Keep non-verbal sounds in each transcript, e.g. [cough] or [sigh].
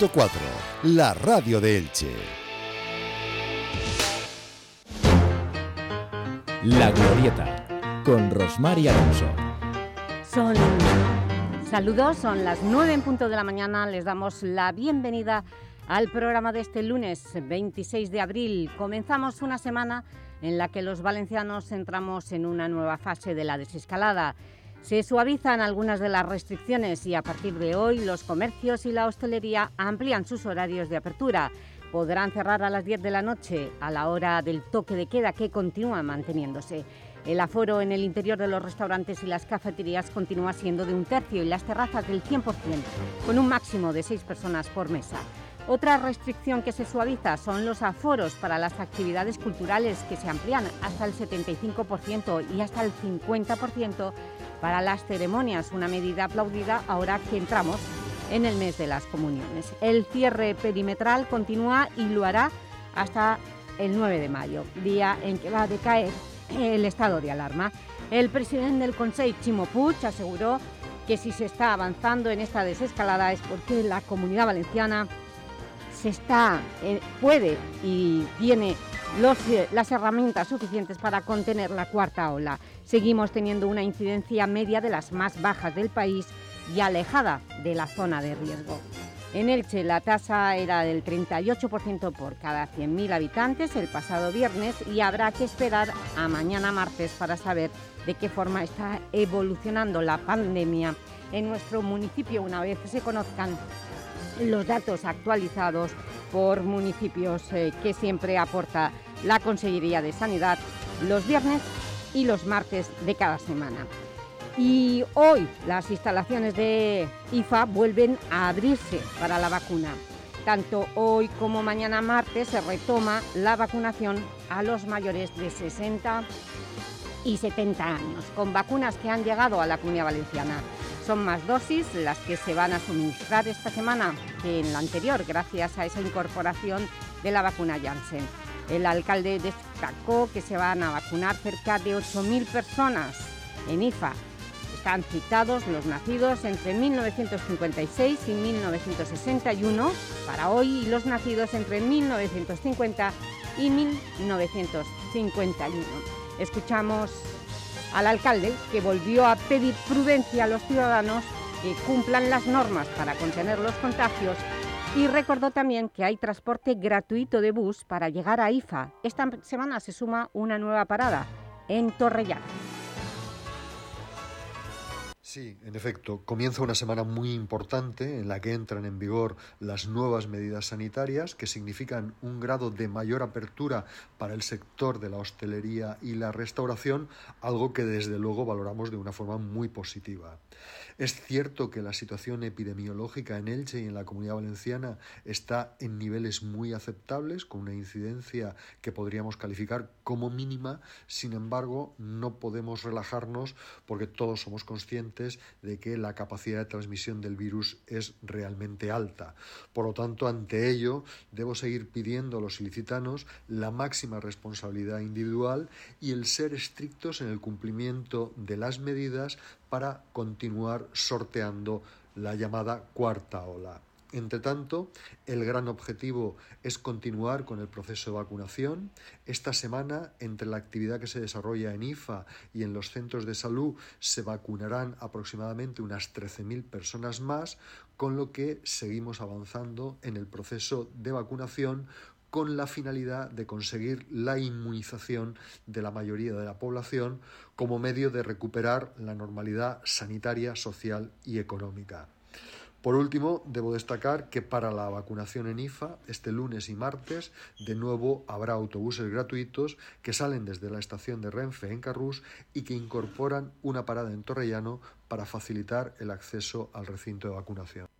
100.4, la radio de Elche. La Glorieta, con Rosmar y Alonso. Son saludos, son las 9 en punto de la mañana. Les damos la bienvenida al programa de este lunes 26 de abril. Comenzamos una semana en la que los valencianos entramos en una nueva fase de la desescalada. Se suavizan algunas de las restricciones y a partir de hoy los comercios y la hostelería amplían sus horarios de apertura. Podrán cerrar a las 10 de la noche a la hora del toque de queda que continúa manteniéndose. El aforo en el interior de los restaurantes y las cafeterías continúa siendo de un tercio y las terrazas del 100%, con un máximo de seis personas por mesa. Otra restricción que se suaviza son los aforos para las actividades culturales que se amplían hasta el 75% y hasta el 50% para las ceremonias, una medida aplaudida ahora que entramos en el mes de las comuniones. El cierre perimetral continúa y lo hará hasta el 9 de mayo, día en que va a decaer el estado de alarma. El presidente del Consejo, Chimo Puig, aseguró que si se está avanzando en esta desescalada es porque la Comunidad Valenciana se está, eh, puede y tiene eh, las herramientas suficientes para contener la cuarta ola. Seguimos teniendo una incidencia media de las más bajas del país y alejada de la zona de riesgo. En Elche la tasa era del 38% por cada 100.000 habitantes el pasado viernes y habrá que esperar a mañana martes para saber de qué forma está evolucionando la pandemia en nuestro municipio una vez se conozcan los datos actualizados por municipios eh, que siempre aporta la Consejería de Sanidad los viernes y los martes de cada semana. Y hoy las instalaciones de IFA vuelven a abrirse para la vacuna. Tanto hoy como mañana martes se retoma la vacunación a los mayores de 60 y 70 años, con vacunas que han llegado a la Comunidad Valenciana. Son más dosis las que se van a suministrar esta semana que en la anterior, gracias a esa incorporación de la vacuna Janssen. El alcalde destacó que se van a vacunar cerca de 8.000 personas en IFA. Están citados los nacidos entre 1956 y 1961 para hoy y los nacidos entre 1950 y 1951. Escuchamos al alcalde, que volvió a pedir prudencia a los ciudadanos que cumplan las normas para contener los contagios y recordó también que hay transporte gratuito de bus para llegar a IFA. Esta semana se suma una nueva parada en Torrellano. Sí, en efecto, comienza una semana muy importante en la que entran en vigor las nuevas medidas sanitarias que significan un grado de mayor apertura para el sector de la hostelería y la restauración, algo que desde luego valoramos de una forma muy positiva. Es cierto que la situación epidemiológica en Elche y en la Comunidad Valenciana está en niveles muy aceptables, con una incidencia que podríamos calificar como mínima, sin embargo, no podemos relajarnos porque todos somos conscientes de que la capacidad de transmisión del virus es realmente alta. Por lo tanto, ante ello, debo seguir pidiendo a los ilicitanos la máxima responsabilidad individual y el ser estrictos en el cumplimiento de las medidas para continuar sorteando la llamada cuarta ola. Entre tanto, el gran objetivo es continuar con el proceso de vacunación. Esta semana, entre la actividad que se desarrolla en IFA y en los centros de salud, se vacunarán aproximadamente unas 13.000 personas más, con lo que seguimos avanzando en el proceso de vacunación con la finalidad de conseguir la inmunización de la mayoría de la población como medio de recuperar la normalidad sanitaria, social y económica. Por último, debo destacar que para la vacunación en IFA, este lunes y martes, de nuevo habrá autobuses gratuitos que salen desde la estación de Renfe en Carrús y que incorporan una parada en Torrellano para facilitar el acceso al recinto de vacunación.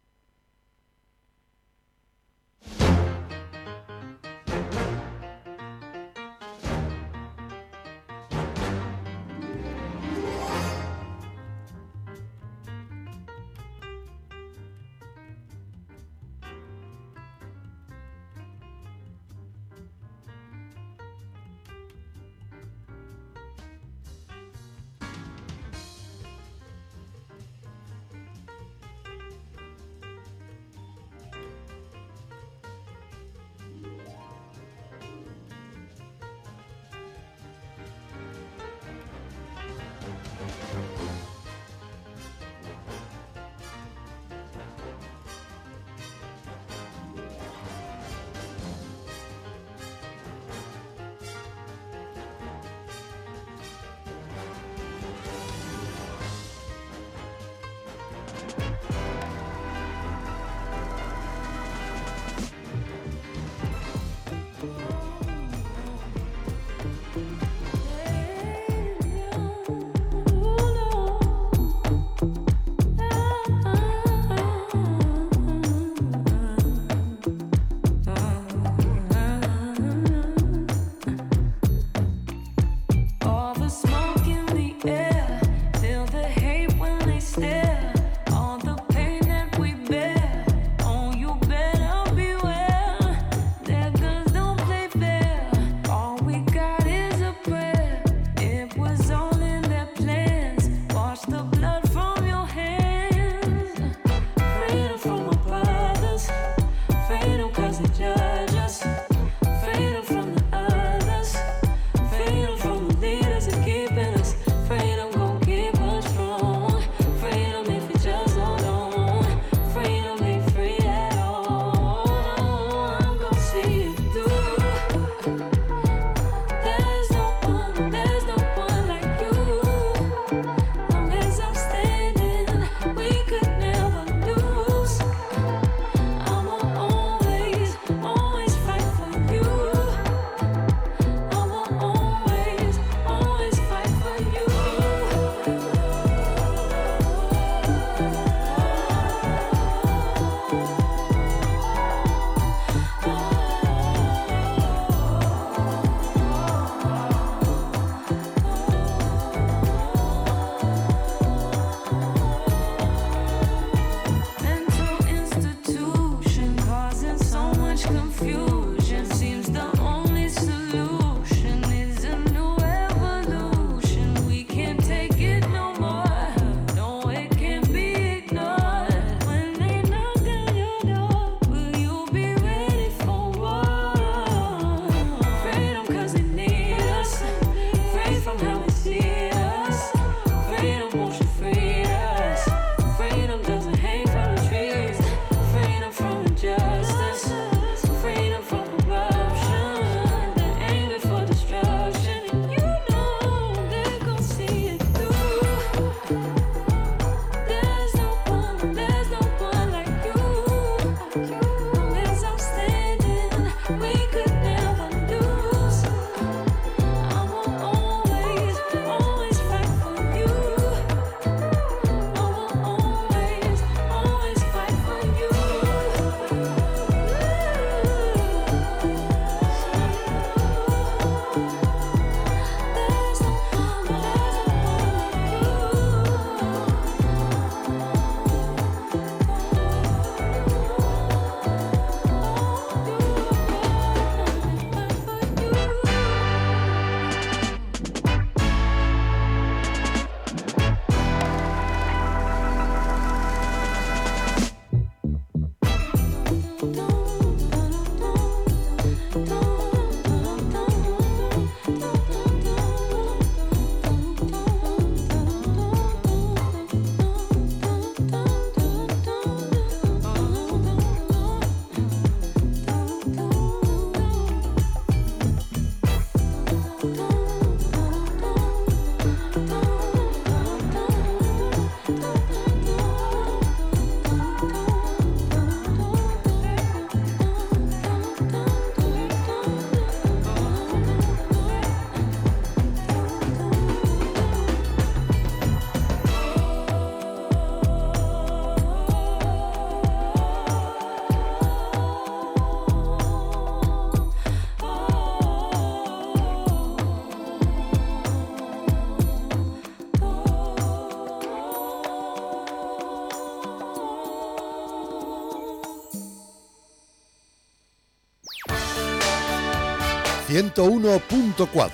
101.4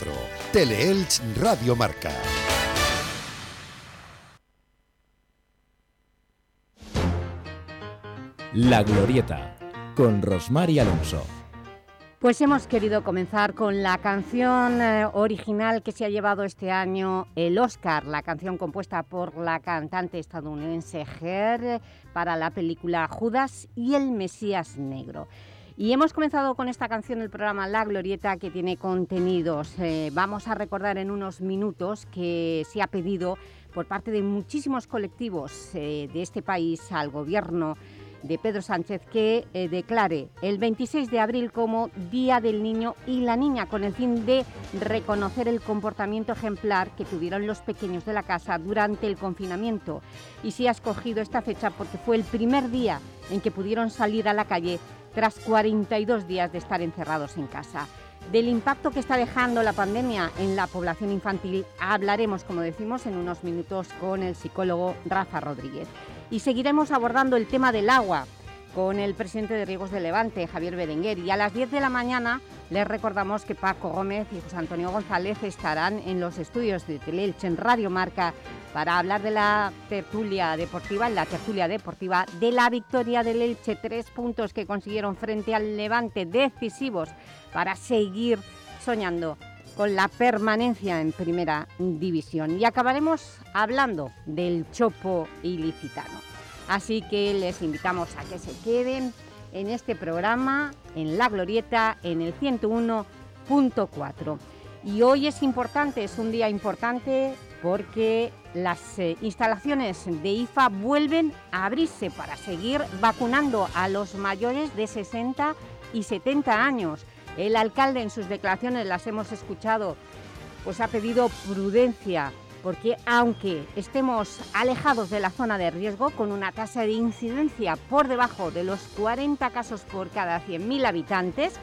Teleelch Radio Marca. La Glorieta con Rosmar y Alonso. Pues hemos querido comenzar con la canción eh, original que se ha llevado este año el Oscar, la canción compuesta por la cantante estadounidense Her para la película Judas y el Mesías Negro. Y hemos comenzado con esta canción el programa La Glorieta que tiene contenidos. Eh, vamos a recordar en unos minutos que se ha pedido por parte de muchísimos colectivos eh, de este país al Gobierno de Pedro Sánchez que eh, declare el 26 de abril como Día del Niño y la Niña con el fin de reconocer el comportamiento ejemplar que tuvieron los pequeños de la casa durante el confinamiento y se ha escogido esta fecha porque fue el primer día en que pudieron salir a la calle tras 42 días de estar encerrados en casa. Del impacto que está dejando la pandemia en la población infantil hablaremos, como decimos, en unos minutos con el psicólogo Rafa Rodríguez. Y seguiremos abordando el tema del agua con el presidente de Riegos de Levante, Javier Berenguer. Y a las 10 de la mañana les recordamos que Paco Gómez y José Antonio González estarán en los estudios de Teleelche en Radio Marca para hablar de la tertulia deportiva, la tertulia deportiva de la victoria del Elche, tres puntos que consiguieron frente al Levante decisivos para seguir soñando con la permanencia en Primera División. Y acabaremos hablando del Chopo ilicitano. Así que les invitamos a que se queden en este programa, en La Glorieta, en el 101.4. Y hoy es importante, es un día importante porque las eh, instalaciones de IFA vuelven a abrirse para seguir vacunando a los mayores de 60 y 70 años. El alcalde en sus declaraciones, las hemos escuchado, pues ha pedido prudencia, porque aunque estemos alejados de la zona de riesgo, con una tasa de incidencia por debajo de los 40 casos por cada 100.000 habitantes,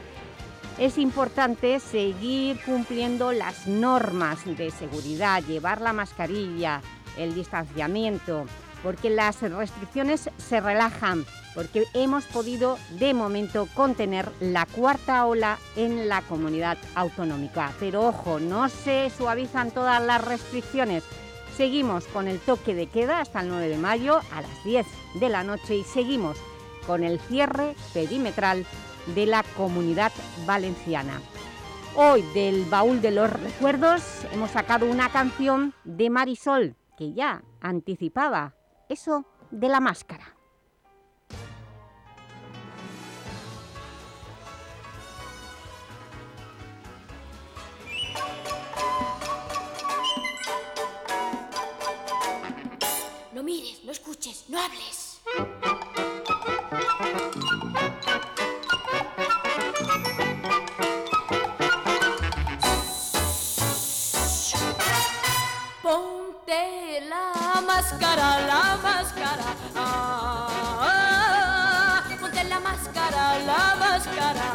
es importante seguir cumpliendo las normas de seguridad, llevar la mascarilla, el distanciamiento, porque las restricciones se relajan, porque hemos podido de momento contener la cuarta ola en la comunidad autonómica. Pero ojo, no se suavizan todas las restricciones. Seguimos con el toque de queda hasta el 9 de mayo a las 10 de la noche y seguimos con el cierre perimetral de la Comunidad Valenciana. Hoy del baúl de los recuerdos hemos sacado una canción de Marisol que ya anticipaba de la máscara. No mires, no escuches, no hables. Ponte la máscara, la máscara. Ah, ponte la máscara, la máscara.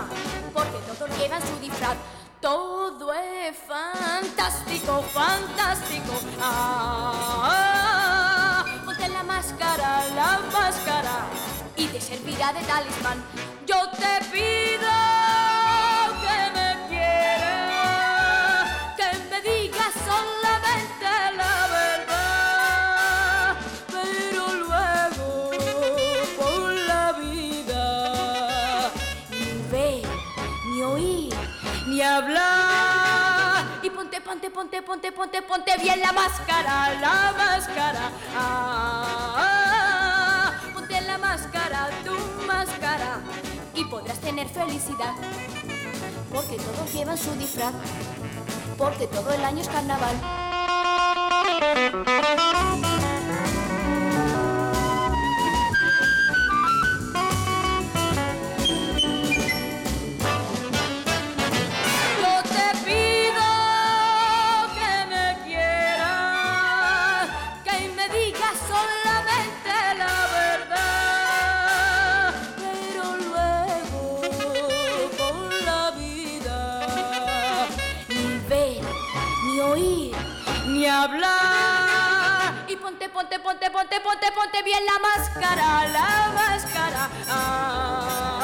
Porque todos llevan su disfraz. Todo es fantástico, fantástico. Ah, ponte la máscara, la máscara. Y te servirá de talismán. Yo te pido ponte, ponte, ponte, ponte, bien la máscara, la máscara. Ah, ponte la máscara, tu máscara. Y podrás tener felicidad. Porque todos llevan su disfraz. Porque todo el año es carnaval. Ponte, ponte, ponte, ponte, bien la máscara, la máscara. Ah,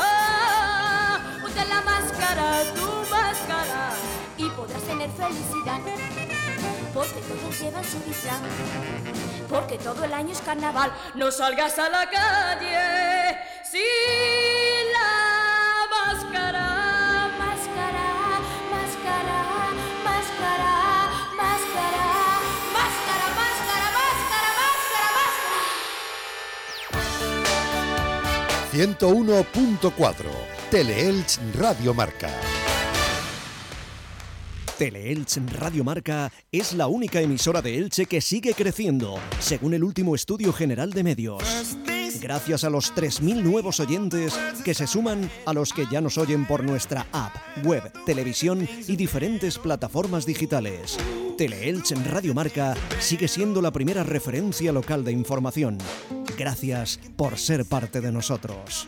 ponte la máscara, tu máscara. felicidad. Porque todos llevan su disfraz. Porque todo el año es carnaval. No salgas a la calle sin la 101.4 Teleelch Radio Marca. Teleelch Radio Marca es la única emisora de Elche que sigue creciendo, según el último estudio general de medios. Gracias a los 3.000 nuevos oyentes que se suman a los que ya nos oyen por nuestra app, web, televisión y diferentes plataformas digitales. Teleelch Radio Marca sigue siendo la primera referencia local de información. Gracias por ser parte de nosotros.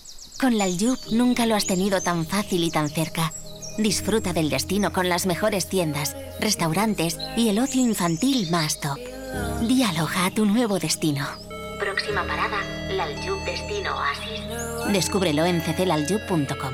Con la Aljub nunca lo has tenido tan fácil y tan cerca. Disfruta del destino con las mejores tiendas, restaurantes y el ocio infantil más top. Dialoga a tu nuevo destino. Próxima parada, la Aljub Destino Oasis. Descúbrelo en cclaljub.com.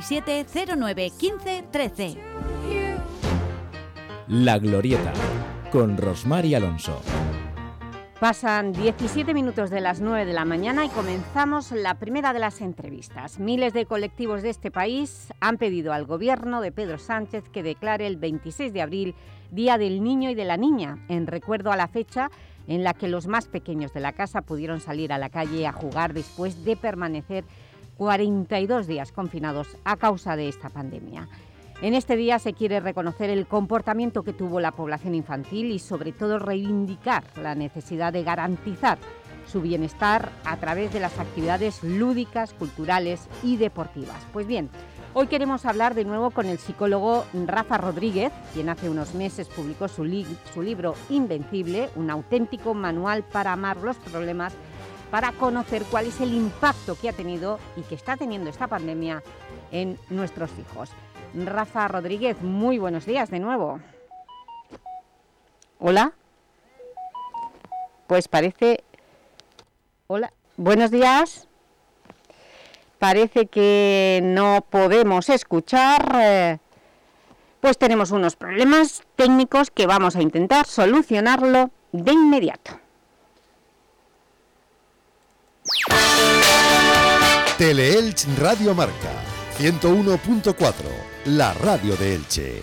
637 09 15 13. La Glorieta, con Rosmar y Alonso. Pasan 17 minutos de las 9 de la mañana y comenzamos la primera de las entrevistas. Miles de colectivos de este país han pedido al Gobierno de Pedro Sánchez que declare el 26 de abril Día del Niño y de la Niña, en recuerdo a la fecha en la que los más pequeños de la casa pudieron salir a la calle a jugar después de permanecer 42 días confinados a causa de esta pandemia. En este día se quiere reconocer el comportamiento que tuvo la población infantil y sobre todo reivindicar la necesidad de garantizar su bienestar a través de las actividades lúdicas, culturales y deportivas. Pues bien, hoy queremos hablar de nuevo con el psicólogo Rafa Rodríguez, quien hace unos meses publicó su, su libro Invencible, un auténtico manual para amar los problemas para conocer cuál es el impacto que ha tenido y que está teniendo esta pandemia en nuestros hijos. Rafa Rodríguez, muy buenos días de nuevo. ¿Hola? Pues parece... Hola, buenos días. Parece que no podemos escuchar... Eh, pues tenemos unos problemas técnicos que vamos a intentar solucionarlo de inmediato. Teleelch Radio Marca 101.4, la radio de Elche.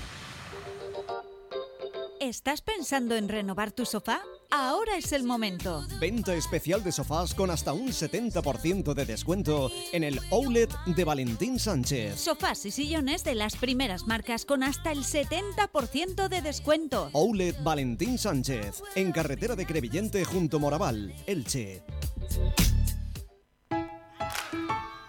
¿Estás pensando en renovar tu sofá? Ahora es el momento. Venta especial de sofás con hasta un 70% de descuento en el Outlet de Valentín Sánchez. Sofás y sillones de las primeras marcas con hasta el 70% de descuento. Outlet Valentín Sánchez, en carretera de Crevillente junto a Moraval, Elche.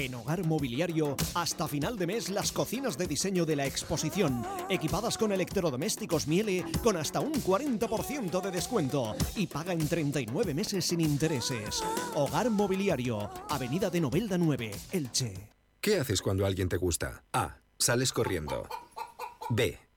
En Hogar Mobiliario, hasta final de mes, las cocinas de diseño de la exposición, equipadas con electrodomésticos Miele, con hasta un 40% de descuento y paga en 39 meses sin intereses. Hogar Mobiliario, Avenida de Novelda 9, Elche. ¿Qué haces cuando alguien te gusta? A. Sales corriendo. B.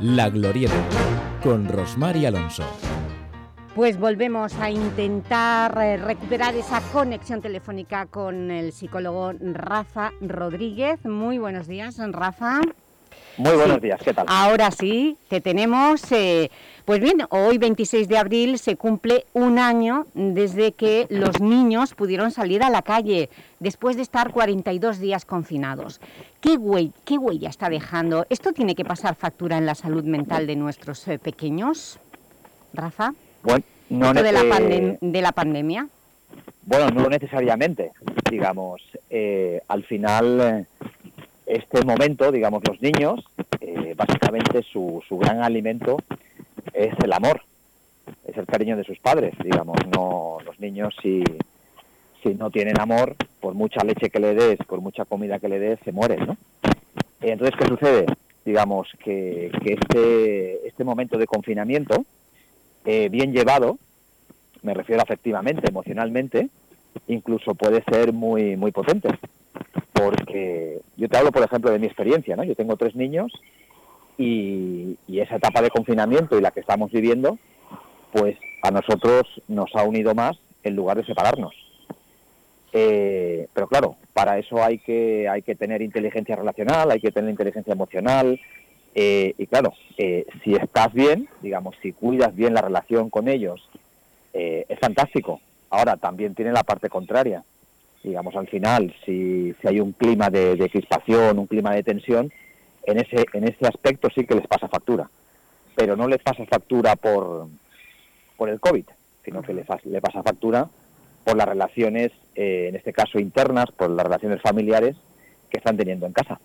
La Glorieta, con Rosmar y Alonso. Pues volvemos a intentar eh, recuperar esa conexión telefónica con el psicólogo Rafa Rodríguez. Muy buenos días, Rafa. Muy buenos días, ¿qué tal? Ahora sí, te tenemos. Eh, pues bien, hoy 26 de abril se cumple un año desde que los niños pudieron salir a la calle después de estar 42 días confinados. ¿Qué, huella, está dejando? ¿Esto tiene que pasar factura en la salud mental de nuestros eh, pequeños, Rafa? Bueno, no de, la de la pandemia. Bueno, no necesariamente, digamos. Eh, al final este momento, digamos, los niños, eh, básicamente su, su gran alimento es el amor, es el cariño de sus padres, digamos, no los niños si, si no tienen amor, por mucha leche que le des, por mucha comida que le des, se mueren, ¿no? Entonces, ¿qué sucede? Digamos que, que este, este momento de confinamiento, eh, bien llevado, me refiero afectivamente, emocionalmente, incluso puede ser muy, muy potente porque yo te hablo, por ejemplo, de mi experiencia, ¿no? Yo tengo tres niños y, esa etapa de confinamiento y la que estamos viviendo, pues a nosotros nos ha unido más en lugar de separarnos. Eh, pero claro, para eso hay que, hay que tener inteligencia relacional, hay que tener inteligencia emocional. Eh, y claro, eh, si estás bien, digamos, si cuidas bien la relación con ellos, es fantástico. Ahora también tiene la parte contraria digamos, al final, si, si hay un clima de, crispación, un clima de tensión, en ese, en ese aspecto sí que les pasa factura. Pero no les pasa factura por, por el COVID, sino que les, le pasa factura por las relaciones, eh, en este caso internas, por las relaciones familiares que están teniendo en casa.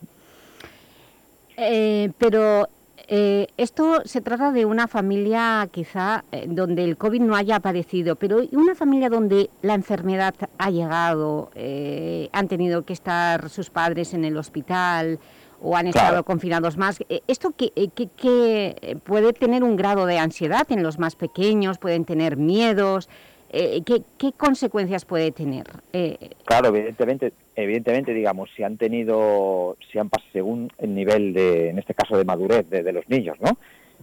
Eh, pero eh, esto se trata de una familia quizá eh, donde el COVID no haya aparecido, pero una familia donde la enfermedad ha llegado, eh, han tenido que estar sus padres en el hospital o han estado confinados más. ¿Esto que, puede tener un grado de ansiedad en los más pequeños? ¿Pueden tener miedos? ¿Qué, consecuencias puede tener? claro, evidentemente evidentemente, digamos, si han tenido, si han pasado según el nivel de, en este caso, de madurez de, los niños, ¿no?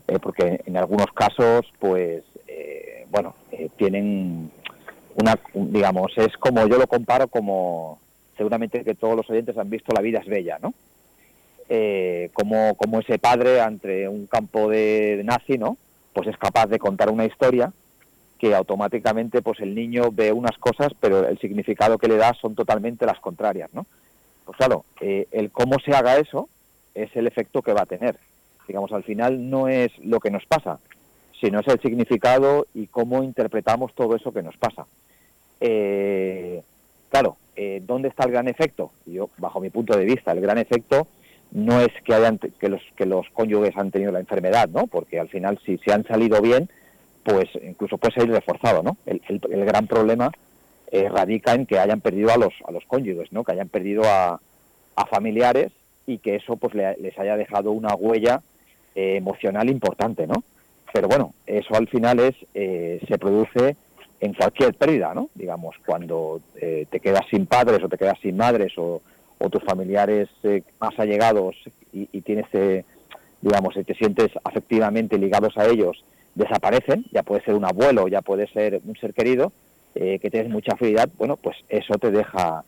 Eh, porque en algunos casos, pues, eh, bueno, eh, tienen una, digamos, es como, yo lo comparo como, seguramente que todos los oyentes han visto La vida es bella, ¿no? como, como ese padre ante un campo de, de nazi, ¿no? Pues es capaz de contar una historia que automáticamente pues el niño ve unas cosas, pero el significado que le da son totalmente las contrarias, ¿no? Pues claro, eh, el cómo se haga eso es el efecto que va a tener. Digamos, al final no es lo que nos pasa, sino es el significado y cómo interpretamos todo eso que nos pasa. Eh, claro, eh, ¿dónde está el gran efecto? Yo, bajo mi punto de vista, el gran efecto no es que hayan que los que los cónyuges han tenido la enfermedad, ¿no? Porque al final si se han salido bien, pues incluso puede ser reforzado, ¿no? El, gran problema eh, radica en que hayan perdido a los, a los cónyuges, ¿no? Que hayan perdido a, familiares y que eso pues les haya dejado una huella eh, emocional importante, ¿no? Pero bueno, eso al final es eh, se produce en cualquier pérdida, ¿no? Digamos, cuando te quedas sin padres o te quedas sin madres o, tus familiares más allegados y, y tienes, digamos, te sientes afectivamente ligados a ellos desaparecen, ya puede ser un abuelo, ya puede ser un ser querido, eh, que tienes mucha afinidad, bueno, pues eso te deja,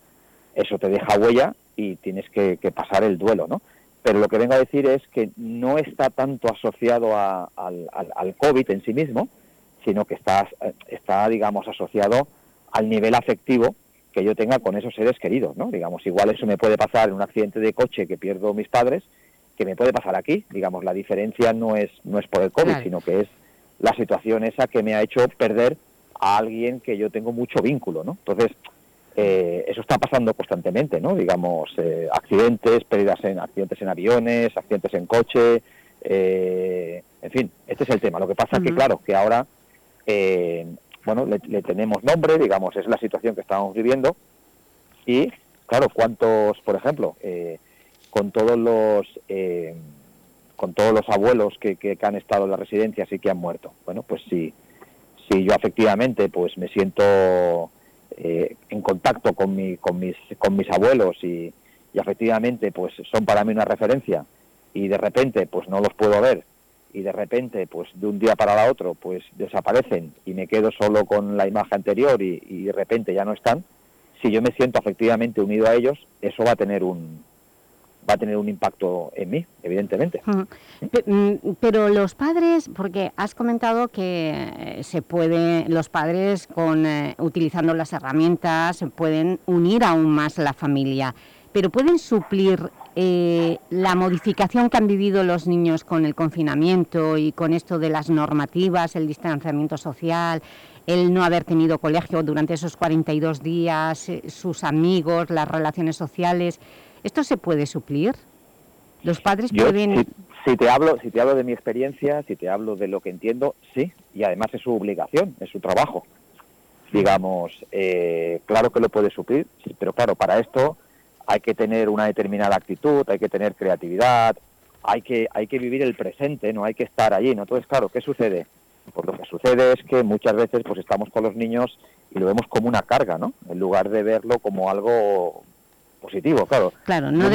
eso te deja huella y tienes que, pasar el duelo, ¿no? Pero lo que vengo a decir es que no está tanto asociado al, al, COVID en sí mismo, sino que está, está, digamos, asociado al nivel afectivo que yo tenga con esos seres queridos, ¿no? Digamos, igual eso me puede pasar en un accidente de coche que pierdo mis padres, que me puede pasar aquí. Digamos, la diferencia no es, no es por el COVID, sino que es la situación esa que me ha hecho perder a alguien que yo tengo mucho vínculo, ¿no? Entonces, eh, eso está pasando constantemente, ¿no? Digamos, eh, accidentes, pérdidas en accidentes en aviones, accidentes en coche, eh, En fin, este es el tema. Lo que pasa es que, claro, que ahora, eh, bueno, le, tenemos nombre, digamos, es la situación que estábamos viviendo. Y, claro, cuántos, por ejemplo, eh, con todos los... Eh, con todos los abuelos que, que, han estado en la residencia y que han muerto. Bueno, pues si, si yo efectivamente pues me siento en contacto con, mi, con, mis, con mis abuelos y, y efectivamente pues son para mí una referencia. Y de repente pues no los puedo ver. Y de repente pues de un día para el otro pues desaparecen y me quedo solo con la imagen anterior y, de repente ya no están. Si yo me siento efectivamente unido a ellos eso va a tener un va a tener un impacto en mí, evidentemente. Mm, pero los padres, porque has comentado que se puede, los padres con eh, utilizando las herramientas pueden unir aún más la familia pero pueden suplir eh, la modificación que han vivido los niños con el confinamiento y con esto de las normativas, el distanciamiento social, el no haber tenido colegio durante esos 42 días, eh, sus amigos, las relaciones sociales. ¿Esto se puede suplir? ¿Los padres pueden...? Si, te hablo, si te hablo de mi experiencia, si te hablo de lo que entiendo, sí, y además es su obligación, es su trabajo. Digamos, eh, claro que lo puede suplir, pero claro, para esto hay que tener una determinada actitud, hay que tener creatividad, hay que, hay que vivir el presente, no hay que estar allí, ¿no? Entonces, claro, ¿qué sucede? Pues lo que sucede es que muchas veces pues estamos con los niños y lo vemos como una carga, ¿no? En lugar de verlo como algo positivo, claro. Claro, no,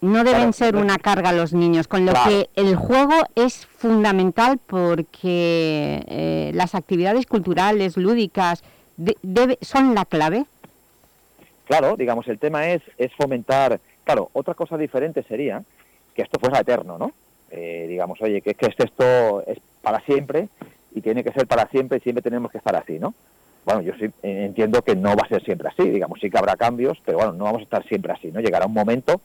no deben ser una carga los niños, con lo que el juego es fundamental porque eh, las actividades culturales, lúdicas, son la clave. Claro, digamos, el tema es, es fomentar, claro, otra cosa diferente sería que esto fuera eterno, ¿no? Eh, digamos, oye, que, que esto es para siempre y tiene que ser para siempre y siempre tenemos que estar así, ¿no? Bueno, yo sí entiendo que no va a ser siempre así, digamos, sí que habrá cambios, pero bueno, no vamos a estar siempre así, ¿no? Llegará un momento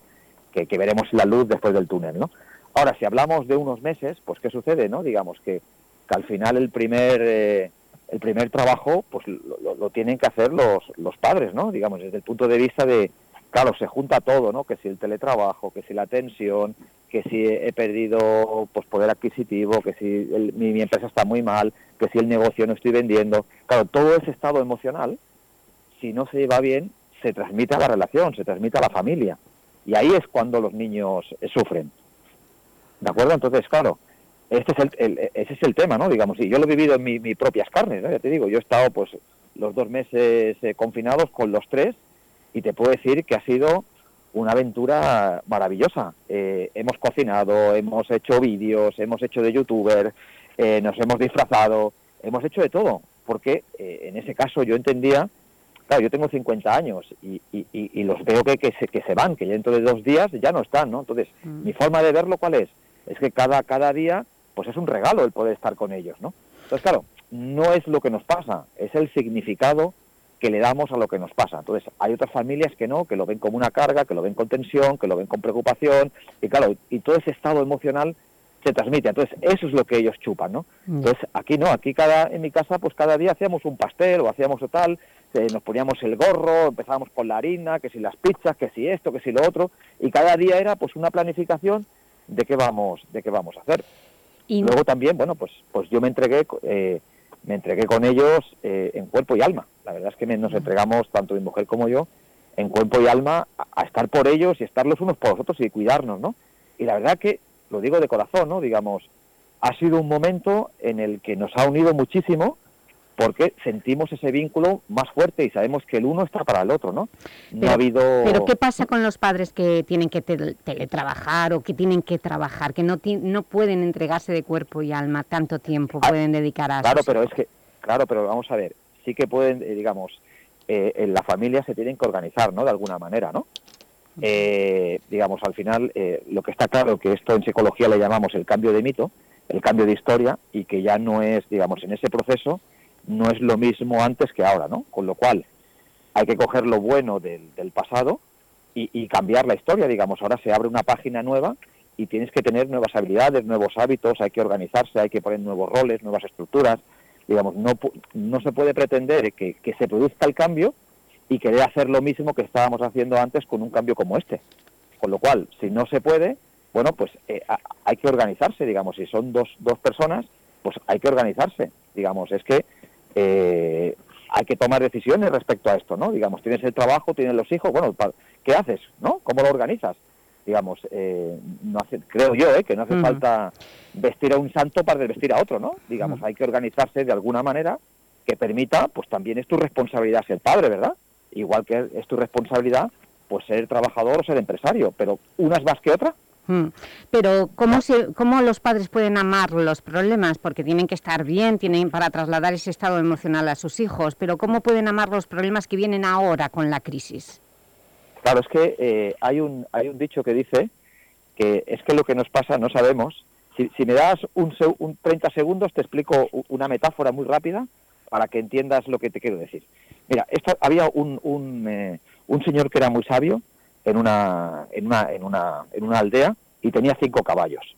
que, que veremos la luz después del túnel, ¿no? Ahora, si hablamos de unos meses, pues ¿qué sucede, no? Digamos que, que al final el primer... Eh, el primer trabajo pues lo, tienen que hacer los, los padres, ¿no? Digamos, desde el punto de vista de, claro, se junta todo, ¿no? Que si el teletrabajo, que si la tensión, que si he perdido pues poder adquisitivo, que si mi, empresa está muy mal, que si el negocio no estoy vendiendo. Claro, todo ese estado emocional, si no se lleva bien, se transmite a la relación, se transmite a la familia. Y ahí es cuando los niños sufren. ¿De acuerdo? Entonces, claro, este es el, ese es el tema, ¿no? Digamos, y yo lo he vivido en mi, propias carnes, ¿no? Ya te digo, yo he estado pues los dos meses eh, confinados con los tres y te puedo decir que ha sido una aventura maravillosa. Eh, hemos cocinado, hemos hecho vídeos, hemos hecho de youtuber, eh, nos hemos disfrazado, hemos hecho de todo, porque en ese caso yo entendía, claro, yo tengo 50 años y, y, los veo que, que, se, que se van, que dentro de dos días ya no están, ¿no? Entonces, mm. mi forma de verlo, ¿cuál es? Es que cada, cada día pues es un regalo el poder estar con ellos, ¿no? Entonces, claro, no es lo que nos pasa, es el significado que le damos a lo que nos pasa. Entonces, hay otras familias que no, que lo ven como una carga, que lo ven con tensión, que lo ven con preocupación, y claro, y todo ese estado emocional se transmite. Entonces, eso es lo que ellos chupan, ¿no? Mm. Entonces, aquí no, aquí cada, en mi casa, pues cada día hacíamos un pastel o hacíamos tal, eh, nos poníamos el gorro, empezábamos con la harina, que si las pizzas, que si esto, que si lo otro, y cada día era pues una planificación de qué vamos, de qué vamos a hacer. Y luego también, bueno, pues, pues yo me entregué, eh, me entregué con ellos eh, en cuerpo y alma. La verdad es que nos entregamos, tanto mi mujer como yo, en cuerpo y alma a, estar por ellos y estar los unos por los otros y cuidarnos, ¿no? Y la verdad que, lo digo de corazón, ¿no? Digamos, ha sido un momento en el que nos ha unido muchísimo porque sentimos ese vínculo más fuerte y sabemos que el uno está para el otro, ¿no? no pero, ha habido... Pero ¿qué pasa con los padres que tienen que teletrabajar o que tienen que trabajar, que no, no pueden entregarse de cuerpo y alma tanto tiempo, ah, pueden dedicar a Claro, pero es que, claro, pero vamos a ver, sí que pueden, eh, digamos, eh, en la familia se tienen que organizar, ¿no? De alguna manera, ¿no? Eh, digamos, al final, lo que está claro que esto en psicología le llamamos el cambio de mito, el cambio de historia, y que ya no es, digamos, en ese proceso no es lo mismo antes que ahora, ¿no? Con lo cual hay que coger lo bueno del, pasado y, cambiar la historia, digamos. Ahora se abre una página nueva y tienes que tener nuevas habilidades, nuevos hábitos, hay que organizarse, hay que poner nuevos roles, nuevas estructuras. Digamos, no, no se puede pretender que se produzca el cambio y querer hacer lo mismo que estábamos haciendo antes con un cambio como este. Con lo cual, si no se puede, bueno, pues eh, hay que organizarse, digamos, si son dos, dos personas, pues hay que organizarse, digamos, es que eh, hay que tomar decisiones respecto a esto, ¿no? Digamos, tienes el trabajo, tienes los hijos, bueno, ¿qué haces, no? ¿Cómo lo organizas? Digamos, eh, no hace, creo yo, ¿eh? que no hace falta vestir a un santo para desvestir a otro, ¿no? Digamos, hay que organizarse de alguna manera que permita, pues también es tu responsabilidad ser padre, ¿verdad? Igual que es tu responsabilidad, pues ser trabajador o ser empresario, pero unas más que otra. Mm. Pero ¿cómo, se, ¿cómo los padres pueden amar los problemas? Porque tienen que estar bien, tienen para trasladar ese estado emocional a sus hijos, pero ¿cómo pueden amar los problemas que vienen ahora con la crisis? Claro, es que eh, hay, un, hay un dicho que dice que es que lo que nos pasa no sabemos. Si, si me das un, un 30 segundos te explico una metáfora muy rápida para que entiendas lo que te quiero decir. Mira, esto, había eh, un, señor que era muy sabio en una, en una, en una, una aldea y tenía cinco caballos.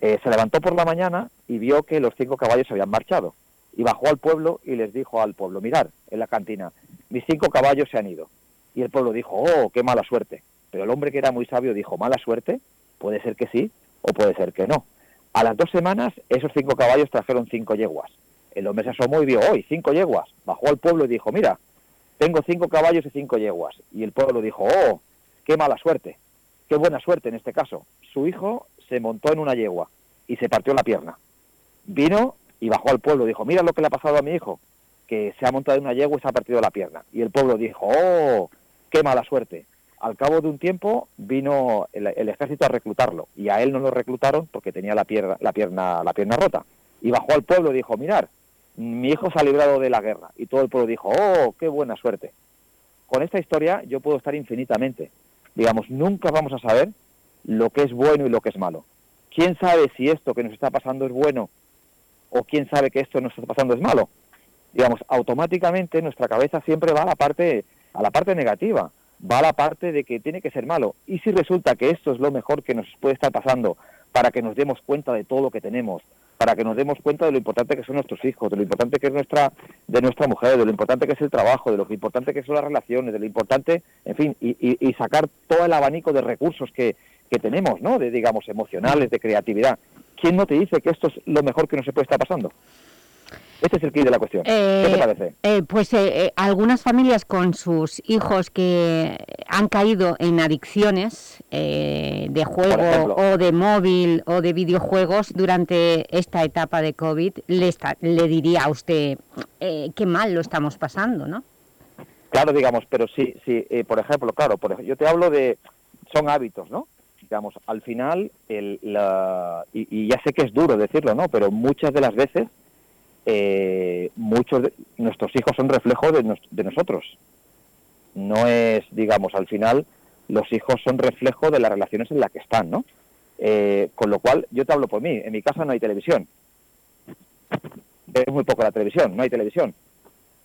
Eh, se levantó por la mañana y vio que los cinco caballos se habían marchado. Y bajó al pueblo y les dijo al pueblo, mirar, en la cantina, mis cinco caballos se han ido. Y el pueblo dijo, oh, qué mala suerte. Pero el hombre que era muy sabio dijo, mala suerte, puede ser que sí o puede ser que no. A las dos semanas, esos cinco caballos trajeron cinco yeguas. El hombre se asomó y vio, hoy, cinco yeguas. Bajó al pueblo y dijo, mira, tengo cinco caballos y cinco yeguas. Y el pueblo dijo, oh, qué mala suerte, qué buena suerte en este caso. Su hijo se montó en una yegua y se partió la pierna. Vino y bajó al pueblo y dijo, mira lo que le ha pasado a mi hijo, que se ha montado en una yegua y se ha partido la pierna. Y el pueblo dijo, oh, qué mala suerte. Al cabo de un tiempo vino el, ejército a reclutarlo y a él no lo reclutaron porque tenía la pierna, la pierna, la pierna rota. Y bajó al pueblo y dijo, mirar, mi hijo se ha librado de la guerra. Y todo el pueblo dijo, oh, qué buena suerte. Con esta historia yo puedo estar infinitamente. Digamos, nunca vamos a saber lo que es bueno y lo que es malo. ¿Quién sabe si esto que nos está pasando es bueno o quién sabe que esto que nos está pasando es malo? Digamos, automáticamente nuestra cabeza siempre va a la parte, a la parte negativa, va a la parte de que tiene que ser malo. Y si resulta que esto es lo mejor que nos puede estar pasando para que nos demos cuenta de todo lo que tenemos, para que nos demos cuenta de lo importante que son nuestros hijos, de lo importante que es nuestra, de nuestra mujer, de lo importante que es el trabajo, de lo importante que son las relaciones, de lo importante, en fin, y, y, sacar todo el abanico de recursos que, que tenemos, ¿no? De, digamos, emocionales, de creatividad. ¿Quién no te dice que esto es lo mejor que nos se puede estar pasando? Este es el kit de la cuestión. ¿Qué te eh, parece? Eh, pues eh, algunas familias con sus hijos que han caído en adicciones de juego o de móvil o de videojuegos durante esta etapa de COVID, le, le diría a usted qué mal lo estamos pasando, ¿no? Claro, digamos, pero sí, sí por ejemplo, claro, por yo te hablo de, son hábitos, ¿no? Digamos, al final, el, la, y, y ya sé que es duro decirlo, ¿no? Pero muchas de las veces eh, muchos de nuestros hijos son reflejo de, de, nosotros. No es, digamos, al final los hijos son reflejo de las relaciones en las que están, ¿no? Eh, con lo cual, yo te hablo por mí, en mi casa no hay televisión. Es muy poco la televisión, no hay televisión.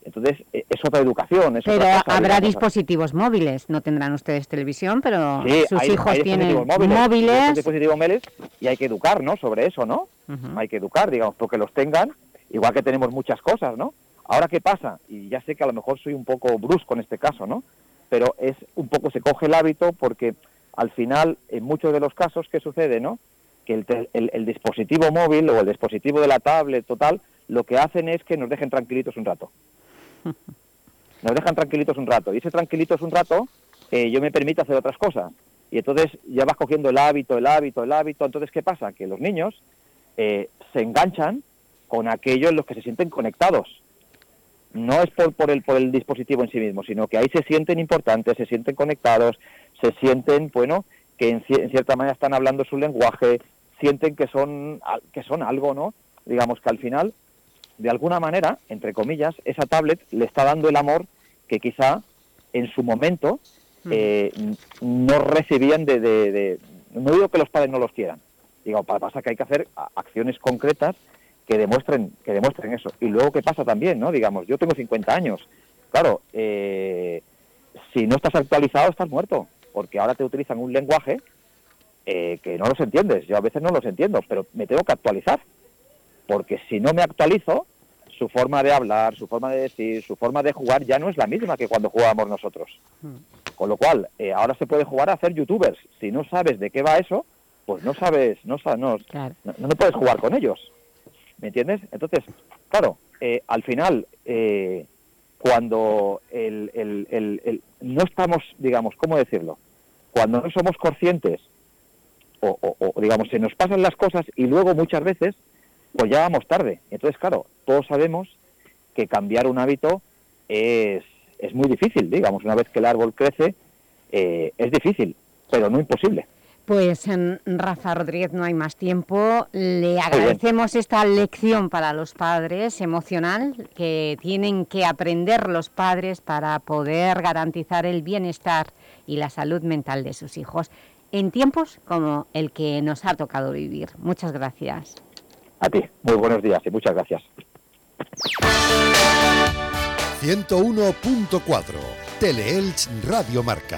Entonces, eh, es otra educación. Es pero habrá dispositivos móviles, no tendrán ustedes televisión, pero sus hijos tienen móviles. dispositivos móviles y hay que educar, ¿no? Sobre eso, ¿no? Hay que educar, digamos, porque los tengan igual que tenemos muchas cosas, ¿no? Ahora, ¿qué pasa? Y ya sé que a lo mejor soy un poco brusco en este caso, ¿no? Pero es un poco, se coge el hábito porque al final, en muchos de los casos, ¿qué sucede, no? Que el, dispositivo móvil o el dispositivo de la tablet total, lo que hacen es que nos dejen tranquilitos un rato. [laughs] Nos dejan tranquilitos un rato. Y ese tranquilitos un rato, eh, yo me permito hacer otras cosas. Y entonces ya vas cogiendo el hábito, el hábito, el hábito. Entonces, ¿qué pasa? Que los niños eh, se enganchan con aquellos en los que se sienten conectados. No es por, por, el, por el dispositivo en sí mismo, sino que ahí se sienten importantes, se sienten conectados, se sienten, bueno, que en, cierta manera están hablando su lenguaje, sienten que son, que son algo, ¿no? Digamos que al final, de alguna manera, entre comillas, esa tablet le está dando el amor que quizá en su momento eh, no recibían de, de, No digo que los padres no los quieran, digo, pasa que hay que hacer acciones concretas que demuestren, que demuestren eso. Y luego, ¿qué pasa también? no Digamos, yo tengo 50 años. Claro, eh, si no estás actualizado, estás muerto. Porque ahora te utilizan un lenguaje eh, que no los entiendes. Yo a veces no los entiendo, pero me tengo que actualizar. Porque si no me actualizo, su forma de hablar, su forma de decir, su forma de jugar ya no es la misma que cuando jugábamos nosotros. Hmm. Con lo cual, eh, ahora se puede jugar a hacer youtubers. Si no sabes de qué va eso, pues no sabes, no, no, Claro. no, no puedes jugar con ellos. ¿Me entiendes? Entonces, claro, eh, al final, eh, cuando el, el- el- no estamos, digamos, ¿cómo decirlo? Cuando no somos conscientes, o, o- o, digamos, se nos pasan las cosas y luego muchas veces, pues ya vamos tarde. Entonces, claro, todos sabemos que cambiar un hábito es, es muy difícil, digamos, una vez que el árbol crece, eh, es difícil, pero no imposible. Pues en Rafa Rodríguez no hay más tiempo. Le agradecemos esta lección para los padres emocional que tienen que aprender los padres para poder garantizar el bienestar y la salud mental de sus hijos en tiempos como el que nos ha tocado vivir. Muchas gracias. A ti, muy buenos días y muchas gracias. 101.4 Teleelch Radio Marca.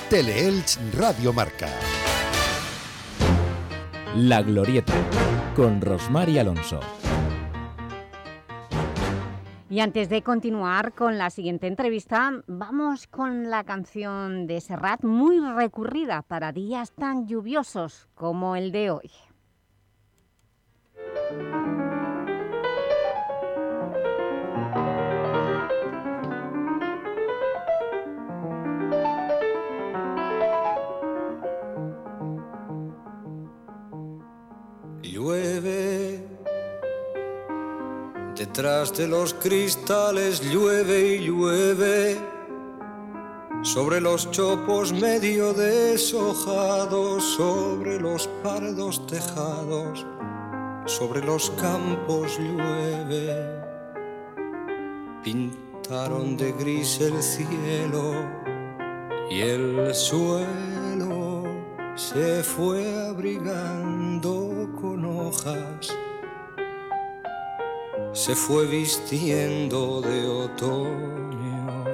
Teleelch Radio Marca. La Glorieta, con Rosmar y Alonso. Y antes de continuar con la siguiente entrevista, vamos con la canción de Serrat, muy recurrida para días tan lluviosos como el de hoy. Detrás de los cristales llueve y llueve, sobre los chopos medio deshojados, sobre los pardos tejados, sobre los campos llueve. Pintaron de gris el cielo y el suelo se fue abrigando se fue vistiendo de otoño.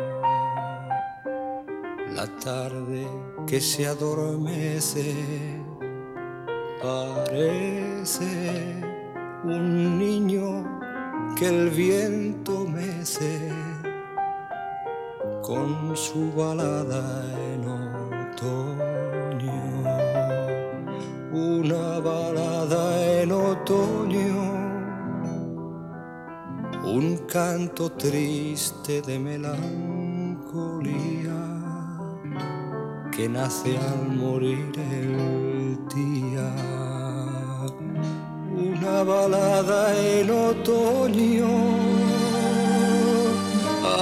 La tarde que se adormece parece un niño que el viento mece con su balada en otoño. Un canto triste de melancolía que nace al morir el día. Una balada en otoño,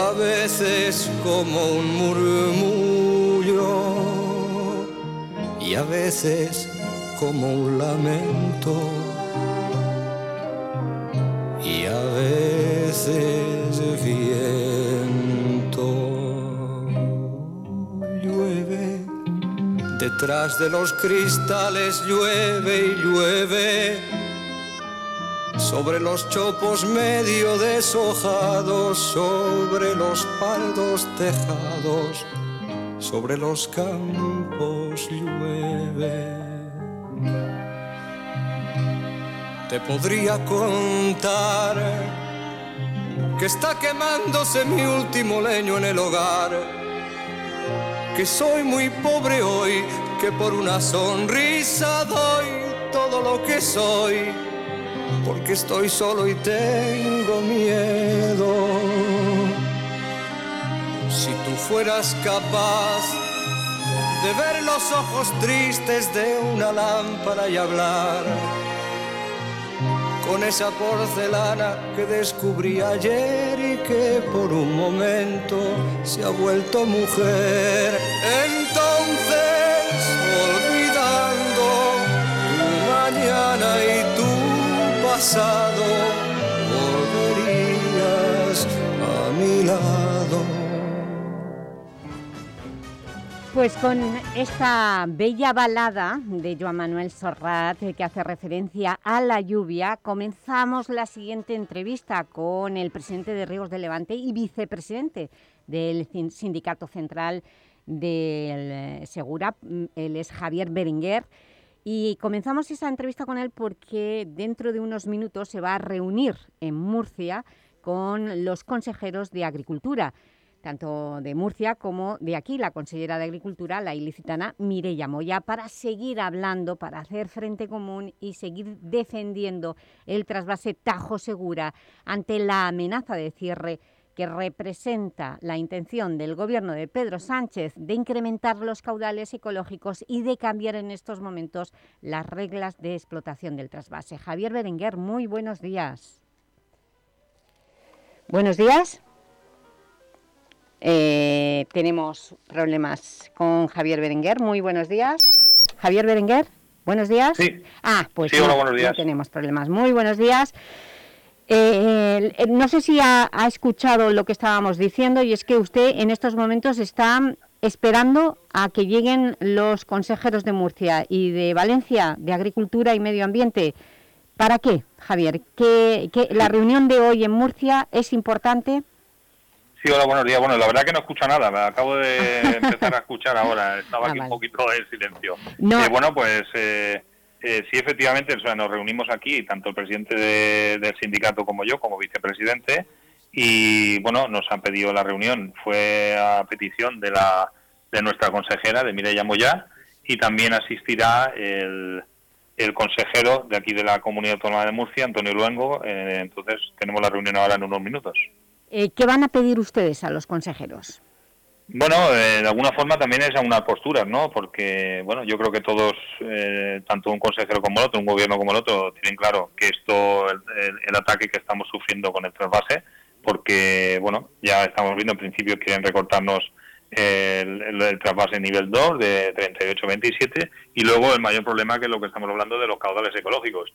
a veces como un murmullo y a veces como un lamento veces viento llueve Detrás de los cristales llueve y llueve. Sobre los chopos medio deshojados, sobre los paldos tejados, sobre los campos llueve. Te podría contar que está quemándose mi último leño en el hogar, que soy muy pobre hoy, que por una sonrisa doy todo lo que soy, porque estoy solo y tengo miedo. Si tú fueras capaz de ver los ojos tristes de una lámpara y hablar, con esa porcelana que descubrí ayer y que por un momento se ha vuelto mujer. Entonces, olvidando tu mañana y tu pasado, volverías a mi lado. Pues con esta bella balada de Joan Manuel Sorrat eh, que hace referencia a la lluvia, comenzamos la siguiente entrevista con el presidente de Ríos de Levante y vicepresidente del Sindicato Central del eh, Segura, mm, él es Javier Berenguer, y comenzamos esa entrevista con él porque dentro de unos minutos se va a reunir en Murcia con los consejeros de Agricultura, tanto de Murcia como de aquí, la consellera de Agricultura, la ilicitana Mireia Moya, para seguir hablando, para hacer frente común y seguir defendiendo el trasvase Tajo Segura ante la amenaza de cierre que representa la intención del gobierno de Pedro Sánchez de incrementar los caudales ecológicos y de cambiar en estos momentos las reglas de explotación del trasvase. Javier Berenguer, muy buenos días. Buenos días. Eh, tenemos problemas con Javier Berenguer. Muy buenos días. Javier Berenguer, buenos días. Sí. Ah, pues sí, hola, buenos días. tenemos problemas. Muy buenos días. Eh, eh, no sé si ha, ha, escuchado lo que estábamos diciendo y es que usted en estos momentos está esperando a que lleguen los consejeros de Murcia y de Valencia de Agricultura y Medio Ambiente. ¿Para qué, Javier? ¿Que, que la reunión de hoy en Murcia es importante? Sí, hola, buenos días. Bueno, la verdad que no escucho nada, me acabo de [laughs] empezar a escuchar ahora, estaba Ah, aquí vale. un poquito en silencio. No. Eh, bueno, pues eh, eh, sí, efectivamente, o sea, nos reunimos aquí, tanto el presidente de- del sindicato como yo, como vicepresidente, y bueno, nos han pedido la reunión, fue a petición de, la, de nuestra consejera, de Mireia Moyá, y también asistirá el, el consejero de aquí de la Comunidad Autónoma de Murcia, Antonio Luengo, eh, entonces tenemos la reunión ahora en unos minutos. Eh, ¿Qué van a pedir ustedes a los consejeros? Bueno, eh, de alguna forma también es aunar posturas, ¿no? Porque, bueno, yo creo que todos, eh, tanto un consejero como el otro, un gobierno como el otro, tienen claro que esto, el, ataque que estamos sufriendo con el trasvase, porque, bueno, ya estamos viendo, en principio quieren recortarnos el, el, trasvase nivel 2 de 38 a 27 y luego el mayor problema que es lo que estamos hablando de los caudales ecológicos.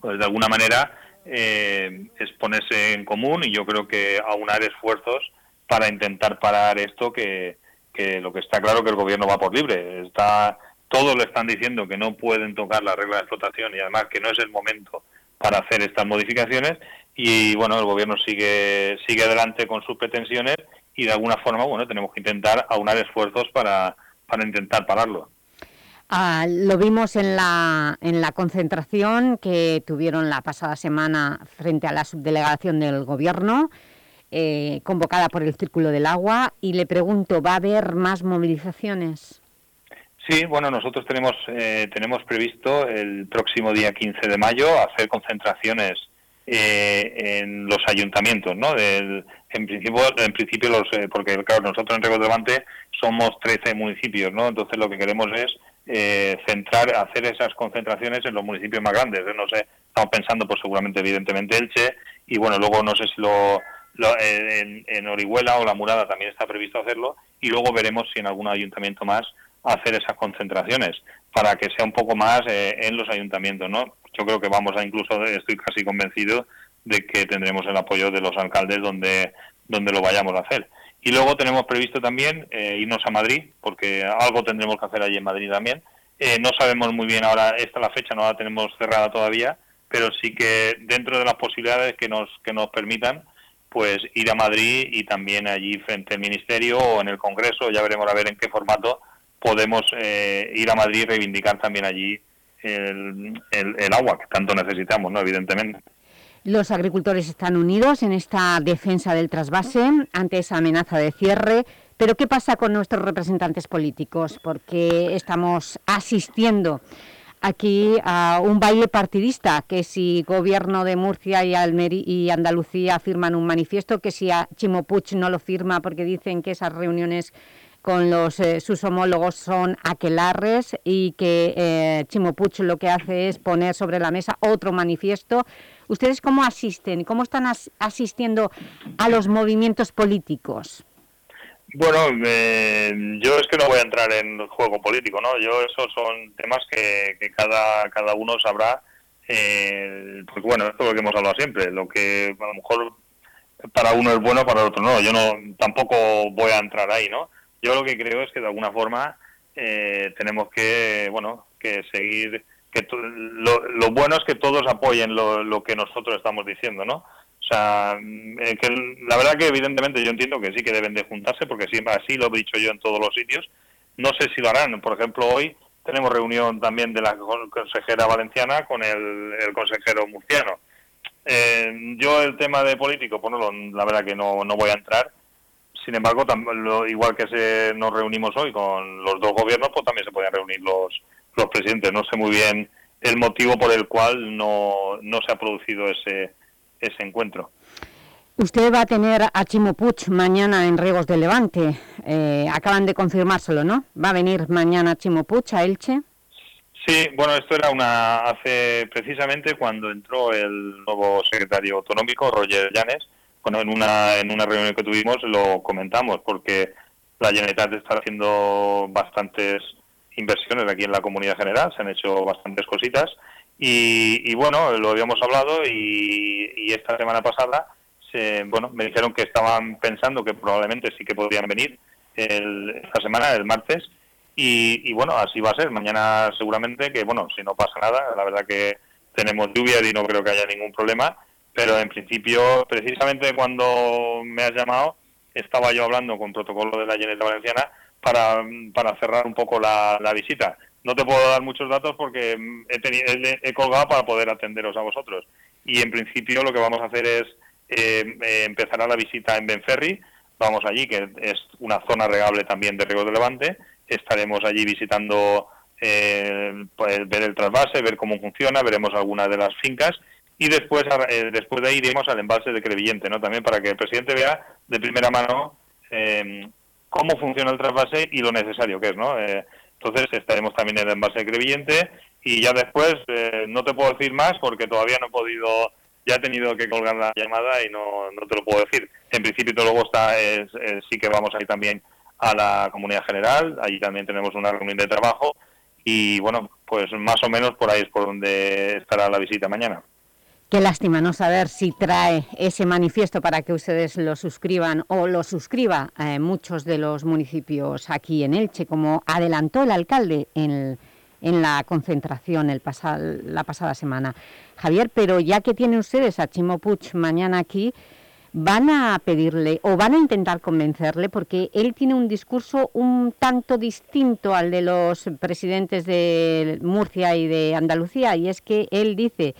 Pues de alguna manera eh, es ponerse en común y yo creo que aunar esfuerzos para intentar parar esto que, que lo que está claro que el gobierno va por libre. Está, todos le están diciendo que no pueden tocar la regla de explotación y además que no es el momento para hacer estas modificaciones y bueno, el gobierno sigue, sigue adelante con sus pretensiones y de alguna forma bueno tenemos que intentar aunar esfuerzos para, para intentar pararlo. Ah, lo vimos en la, en la concentración que tuvieron la pasada semana frente a la subdelegación del Gobierno, eh, convocada por el Círculo del Agua, y le pregunto, ¿va a haber más movilizaciones? Sí, bueno, nosotros tenemos eh, tenemos previsto el próximo día 15 de mayo hacer concentraciones eh, en los ayuntamientos, ¿no? Del- en principio, en principio los, eh, porque claro, nosotros en de Levante somos 13 municipios, ¿no? Entonces lo que queremos es eh, centrar, hacer esas concentraciones en los municipios más grandes. ¿eh? No sé, estamos pensando, pues seguramente, evidentemente Elche y bueno, luego no sé si lo, lo- en, en Orihuela o La Murada también está previsto hacerlo y luego veremos si en algún ayuntamiento más hacer esas concentraciones para que sea un poco más eh, en los ayuntamientos, ¿no? Yo creo que vamos a incluso, estoy casi convencido de que tendremos el apoyo de los alcaldes donde, donde lo vayamos a hacer. Y luego tenemos previsto también eh, irnos a Madrid, porque algo tendremos que hacer allí en Madrid también. Eh, no sabemos muy bien ahora, esta la fecha no la tenemos cerrada todavía, pero sí que dentro de las posibilidades que nos, que nos permitan, pues ir a Madrid y también allí frente al Ministerio o en el Congreso, ya veremos a ver en qué formato podemos eh, ir a Madrid y reivindicar también allí el, el, agua que tanto necesitamos, ¿no? evidentemente. Los agricultores están unidos en esta defensa del trasvase ante esa amenaza de cierre, pero ¿qué pasa con nuestros representantes políticos? Porque estamos asistiendo aquí a un baile partidista, que si Gobierno de Murcia y, y Andalucía firman un manifiesto, que si a Chimo Puig no lo firma porque dicen que esas reuniones con los, eh, sus homólogos son aquelarres y que eh, Chimo Puig lo que hace es poner sobre la mesa otro manifiesto. ¿Ustedes cómo asisten? ¿Cómo están asistiendo a los movimientos políticos? Bueno, eh, yo es que no voy a entrar en juego político, ¿no? Yo esos son temas que, cada, cada uno sabrá, eh, porque bueno, esto es lo que hemos hablado siempre, lo que a lo mejor para uno es bueno, para el otro no. Yo no tampoco voy a entrar ahí, ¿no? Yo lo que creo es que de alguna forma eh, tenemos que, bueno, que seguir, que lo, lo, bueno es que todos apoyen lo, lo que nosotros estamos diciendo, ¿no? O sea, eh, que la verdad que evidentemente yo entiendo que sí que deben de juntarse, porque siempre así lo he dicho yo en todos los sitios. No sé si lo harán. Por ejemplo, hoy tenemos reunión también de la consejera valenciana con el, consejero murciano. Eh, yo el tema de político, pues la verdad que no, no voy a entrar. Sin embargo, igual que se, nos reunimos hoy con los dos gobiernos, pues también se pueden reunir los, los presidentes. No sé muy bien el motivo por el cual no, no se ha producido ese, ese encuentro. Usted va a tener a Chimo Puig mañana en Riegos de Levante. Eh, acaban de confirmárselo, ¿no? ¿Va a venir mañana Chimo Puig a Elche? Sí, bueno, esto era una hace precisamente cuando entró el nuevo secretario autonómico, Roger Llanes. Bueno, en una, en una reunión que tuvimos lo comentamos, porque la Generalitat está haciendo bastantes inversiones aquí en la comunidad general, se han hecho bastantes cositas y, bueno, lo habíamos hablado y, esta semana pasada se, bueno, me dijeron que estaban pensando que probablemente sí que podrían venir esta semana, el martes, y, bueno, así va a ser. Mañana seguramente que, bueno, si no pasa nada, la verdad que tenemos lluvia y no creo que haya ningún problema, pero en principio, precisamente cuando me has llamado, estaba yo hablando con protocolo de la Generalitat Valenciana para, para cerrar un poco la visita no te puedo dar muchos datos porque he, he, colgado para poder atenderos a vosotros. Y en principio lo que vamos a hacer es eh, eh, empezar a la visita en Benferri. Vamos allí, que es una zona regable también de Río de Levante. Estaremos allí visitando, eh, pues, ver el trasvase, ver cómo funciona, veremos algunas de las fincas y después después de ahí iremos al embalse de Crevillente, ¿no? También para que el presidente vea de primera mano cómo funciona el trasvase y lo necesario que es, ¿no? Entonces estaremos también en el envase Crevillente y ya después eh, no te puedo decir más porque todavía no he podido, ya he tenido que colgar la llamada y no, no te lo puedo decir. En principio luego está, es, sí que vamos a ir también a la comunidad general, allí también tenemos una reunión de trabajo y bueno, pues más o menos por ahí es por donde estará la visita mañana. Qué lástima no saber si trae ese manifiesto para que ustedes lo suscriban o lo suscriba eh, muchos de los municipios aquí en Elche, como adelantó el alcalde en, la concentración la pasada semana. Javier, pero ya que tienen ustedes a Chimo Puig mañana aquí, van a pedirle o van a intentar convencerle porque él tiene un discurso un tanto distinto al de los presidentes de Murcia y de Andalucía y es que él dice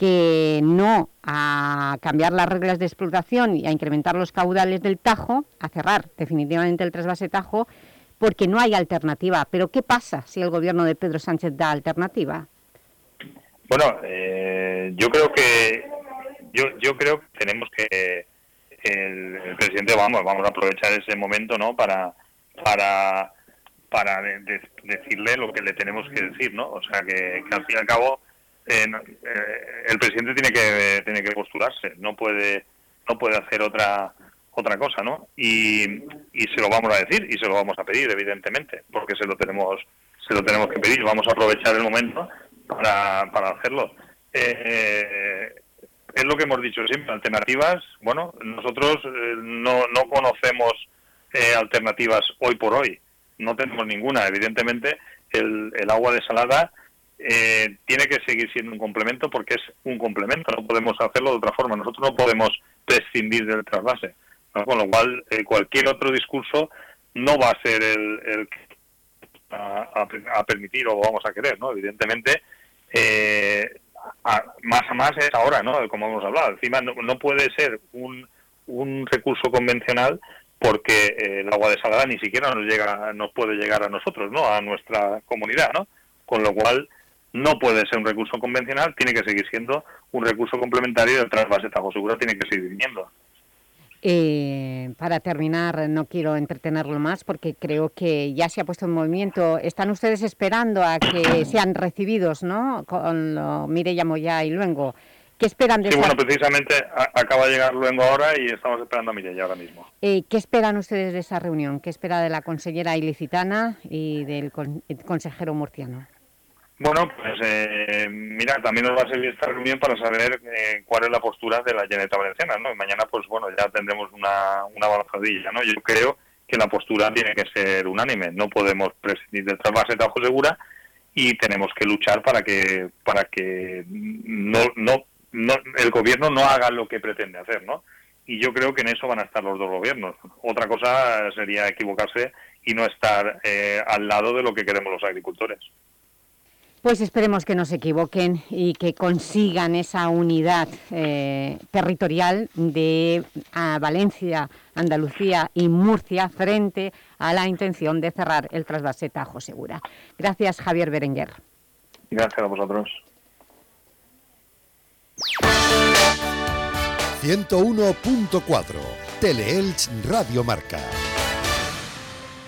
que no a cambiar las reglas de explotación y a incrementar los caudales del Tajo, a cerrar definitivamente el trasvase Tajo, porque no hay alternativa. Pero ¿qué pasa si el gobierno de Pedro Sánchez da alternativa? Bueno, eh, yo creo que yo, creo que tenemos que el, presidente vamos vamos a aprovechar ese momento, ¿no? Para para para decirle lo que le tenemos que decir, ¿no? O sea que al fin y al cabo eh, el presidente tiene que tiene que postularse, no puede no puede hacer otra otra cosa, ¿no? Y, y se lo vamos a decir y se lo vamos a pedir, evidentemente, porque se lo tenemos se lo tenemos que pedir. Vamos a aprovechar el momento para, para hacerlo. Eh, es lo que hemos dicho siempre, alternativas, bueno, nosotros eh, no, no conocemos eh, alternativas hoy por hoy, no tenemos ninguna. Evidentemente, el, el agua desalada eh, tiene que seguir siendo un complemento porque es un complemento, no podemos hacerlo de otra forma, nosotros no podemos prescindir del trasvase, con lo cual cualquier otro discurso no va a ser el, el a, a, permitir o vamos a querer, ¿no? Evidentemente, más a más es ahora, ¿no? Como hemos hablado. Encima no, puede ser un, un recurso convencional porque eh, el agua desalada ni siquiera nos llega, nos puede llegar a nosotros, ¿no? A nuestra comunidad, ¿no? Con lo cual no puede ser un recurso convencional, tiene que seguir siendo un recurso complementario y el trasvase Tajo Seguro tiene que seguir viniendo. Eh, para terminar, no quiero entretenerlo más porque creo que ya se ha puesto en movimiento. Están ustedes esperando a que [clears throat] sean recibidos, ¿no? Con lo, Mireya Moya y Luengo. ¿Qué esperan de Sí, bueno, precisamente acaba de llegar Luengo ahora y estamos esperando a Mireya ahora mismo. Eh, ¿Qué esperan ustedes de esa reunión? ¿Qué espera de la consellera ilicitana y del consejero murciano? Bueno, pues eh, mira, también nos va a servir esta reunión para saber eh, cuál es la postura de la Generalitat Valenciana, ¿no? Y mañana, pues bueno, ya tendremos una, una avanzadilla, ¿no? Yo creo que la postura tiene que ser unánime, no podemos prescindir del trasvase Tajo Segura y tenemos que luchar para que para que no, no, no el gobierno no haga lo que pretende hacer, ¿no? Y yo creo que en eso van a estar los dos gobiernos. Otra cosa sería equivocarse y no estar eh, al lado de lo que queremos los agricultores. Pues esperemos que no se equivoquen y que consigan esa unidad eh, territorial de Valencia, Andalucía y Murcia frente a la intención de cerrar el trasvase Tajo Segura. Gracias, Javier Berenguer. Gracias a vosotros. 101.4 Teleelch Radio Marca.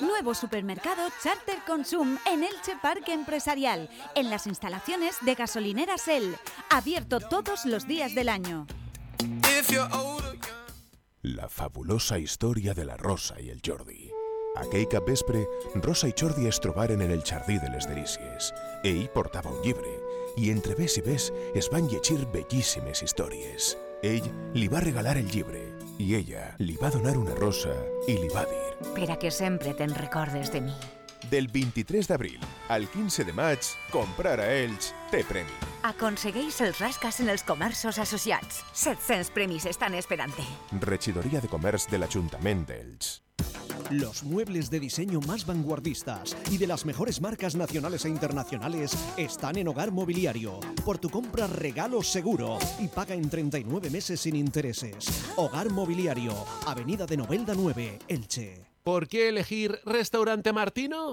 Nuevo supermercado Charter Consum en Elche Parque Empresarial, en las instalaciones de gasolinera Shell, abierto todos los días del año. La fabulosa historia de la Rosa y el Jordi. Aquell cap vespre, Rosa i Jordi es trobaren en el jardí de les delícies. Ell portava un llibre, i entre ves i ves es van llegir bellíssimes històries. Ell li va regalar el llibre, i ella li va donar una rosa i li va dir per a que sempre te'n recordes de mi. Del 23 d'abril al 15 de maig, comprar a Elx té premi. Aconsegueix els rascas en els comerços associats. 700 premis estan esperant-te. Regidoria de Comerç de l'Ajuntament d'Elx. Los muebles de diseño más vanguardistas y de las mejores marcas nacionales e internacionales están en Hogar Mobiliario. Por tu compra regalo seguro y paga en 39 meses sin intereses. Hogar Mobiliario, Avenida de Novelda 9, Elche. ¿Por qué elegir Restaurante Martino?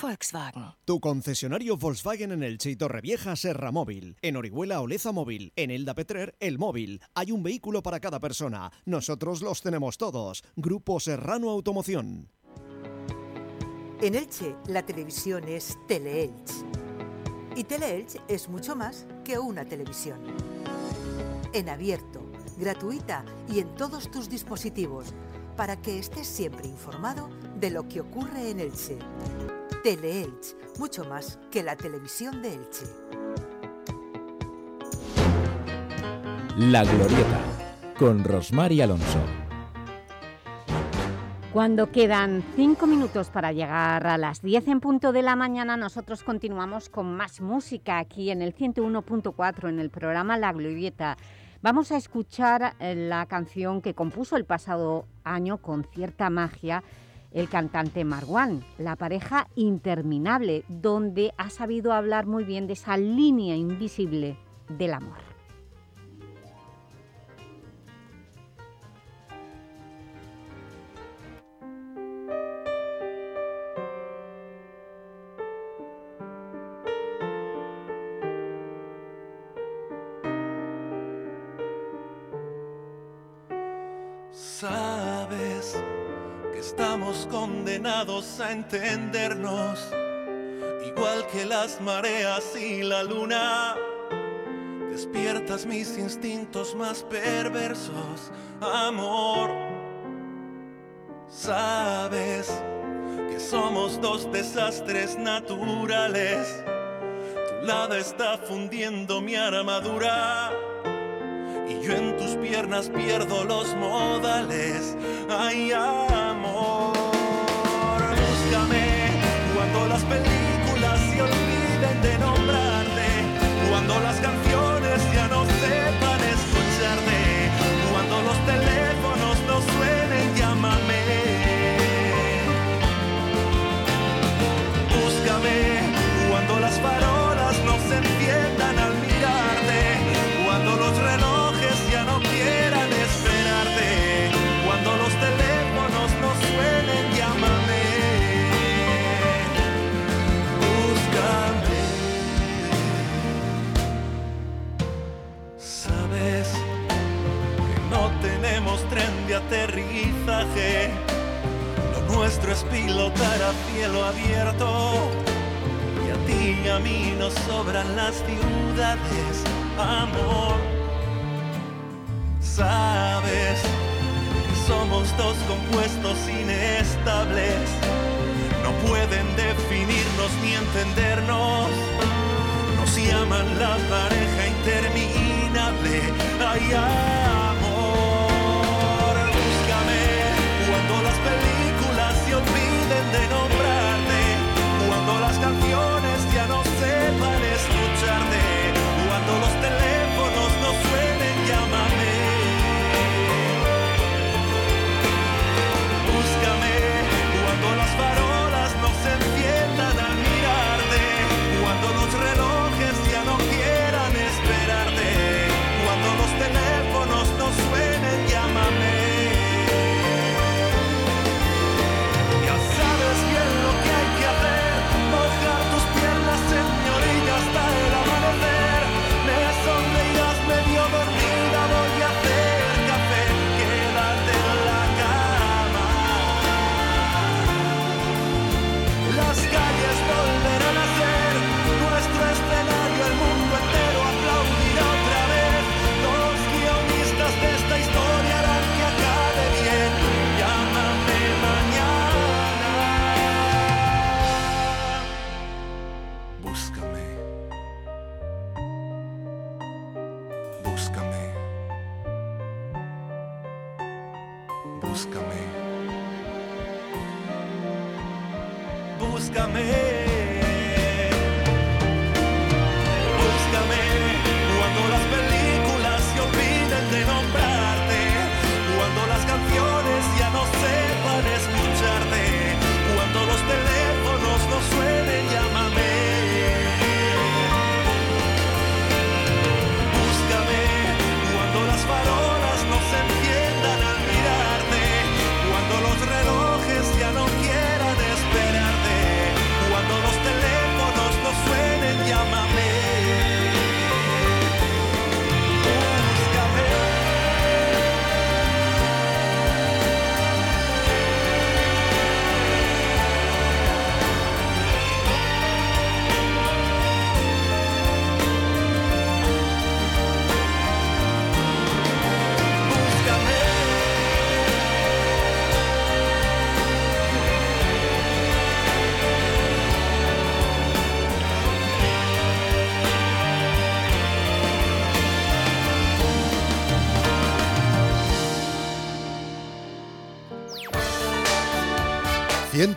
Volkswagen. Tu concesionario Volkswagen en el y Torrevieja Serra Móvil. En Orihuela Oleza Móvil. En Elda Petrer El Móvil. Hay un vehículo para cada persona. Nosotros los tenemos todos. Grupo Serrano Automoción. En Elche, la televisión es Teleelch. Y Teleelch es mucho más que una televisión. En abierto, gratuita y en todos tus dispositivos, para que estés siempre informado de lo que ocurre en Elche. Teleelch, mucho más que la televisión de Elche. La Glorieta, con Rosmar y Alonso. Cuando quedan cinco minutos para llegar a las 10 en punto de la mañana, nosotros continuamos con más música aquí en el 101.4 en el programa La Glorieta. Vamos a escuchar eh, la canción que compuso el pasado año con cierta magia el cantante Marwan, la pareja interminable, donde ha sabido hablar muy bien de esa línea invisible del amor. Estamos condenados a entendernos, igual que las mareas y la luna. Despiertas mis instintos más perversos, amor. Sabes que somos dos desastres naturales. Tu lado está fundiendo mi armadura y yo en tus piernas pierdo los modales. Ay, amor, búscame cuando las películas se olviden de nombrarte, cuando las canciones ciudades, amor sabes que somos dos compuestos inestables. No pueden definirnos ni entendernos. Nos llaman la pareja interminable. Ay,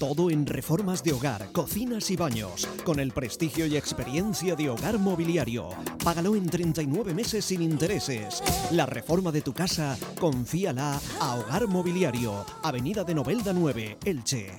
Todo en reformas de hogar, cocinas y baños, con el prestigio y experiencia de Hogar Mobiliario. Págalo en 39 meses sin intereses. La reforma de tu casa, confíala a Hogar Mobiliario, Avenida de Novelda 9, Elche.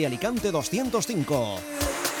de Alicante 205.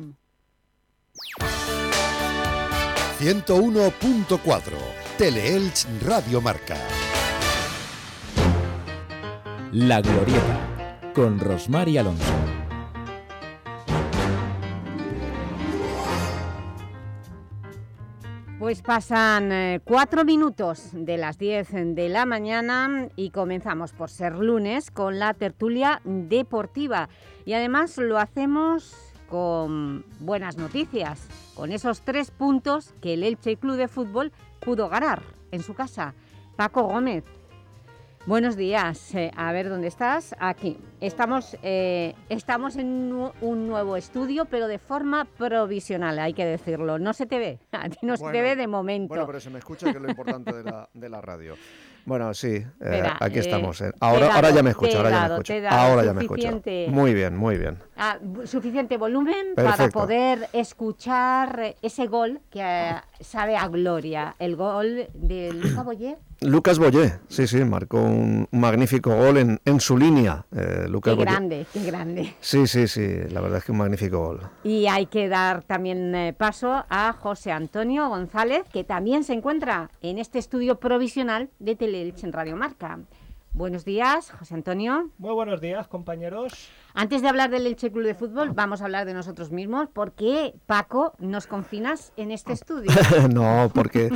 101.4 Teleelch Radio Marca. La Glorieta con Rosmar y Alonso. Pues pasan eh, cuatro minutos de las 10 de la mañana y comenzamos por ser lunes con la tertulia deportiva. Y además lo hacemos con buenas noticias, con esos tres puntos que el Elche Club de Fútbol pudo ganar en su casa. Paco Gómez, buenos días. Eh, a ver, ¿dónde estás? Aquí. Estamos, eh, estamos en un nuevo estudio, pero de forma provisional, hay que decirlo. No se te ve, [laughs] a ti no se te ve de momento. Bueno, pero se me escucha que es lo importante de la, de la radio. [laughs] Bueno, sí, eh, Espera, aquí eh, estamos. eh. Ahora, ahora dado- ya me escucho, ahora ya me dado, escucho. dado Ahora ya me escucho. Muy bien, muy bien. Ah, suficiente volumen para poder escuchar ese gol que eh, sabe a gloria, el gol de Luca Boyer. Lucas Boyé, sí, sí, marcó un magnífico gol en, en su línea. Eh, Lucas Qué Boyé. grande, qué grande. Sí, sí, sí, la verdad es que un magnífico gol. Y hay que dar también eh, paso a José Antonio González, que también se encuentra en este estudio provisional de Teleelch en Radio Marca. Buenos días, José Antonio. Muy buenos días, compañeros. Antes de hablar del Elche Club de Fútbol, vamos a hablar de nosotros mismos. ¿Por qué, Paco, nos confinas en este estudio? [laughs] no, porque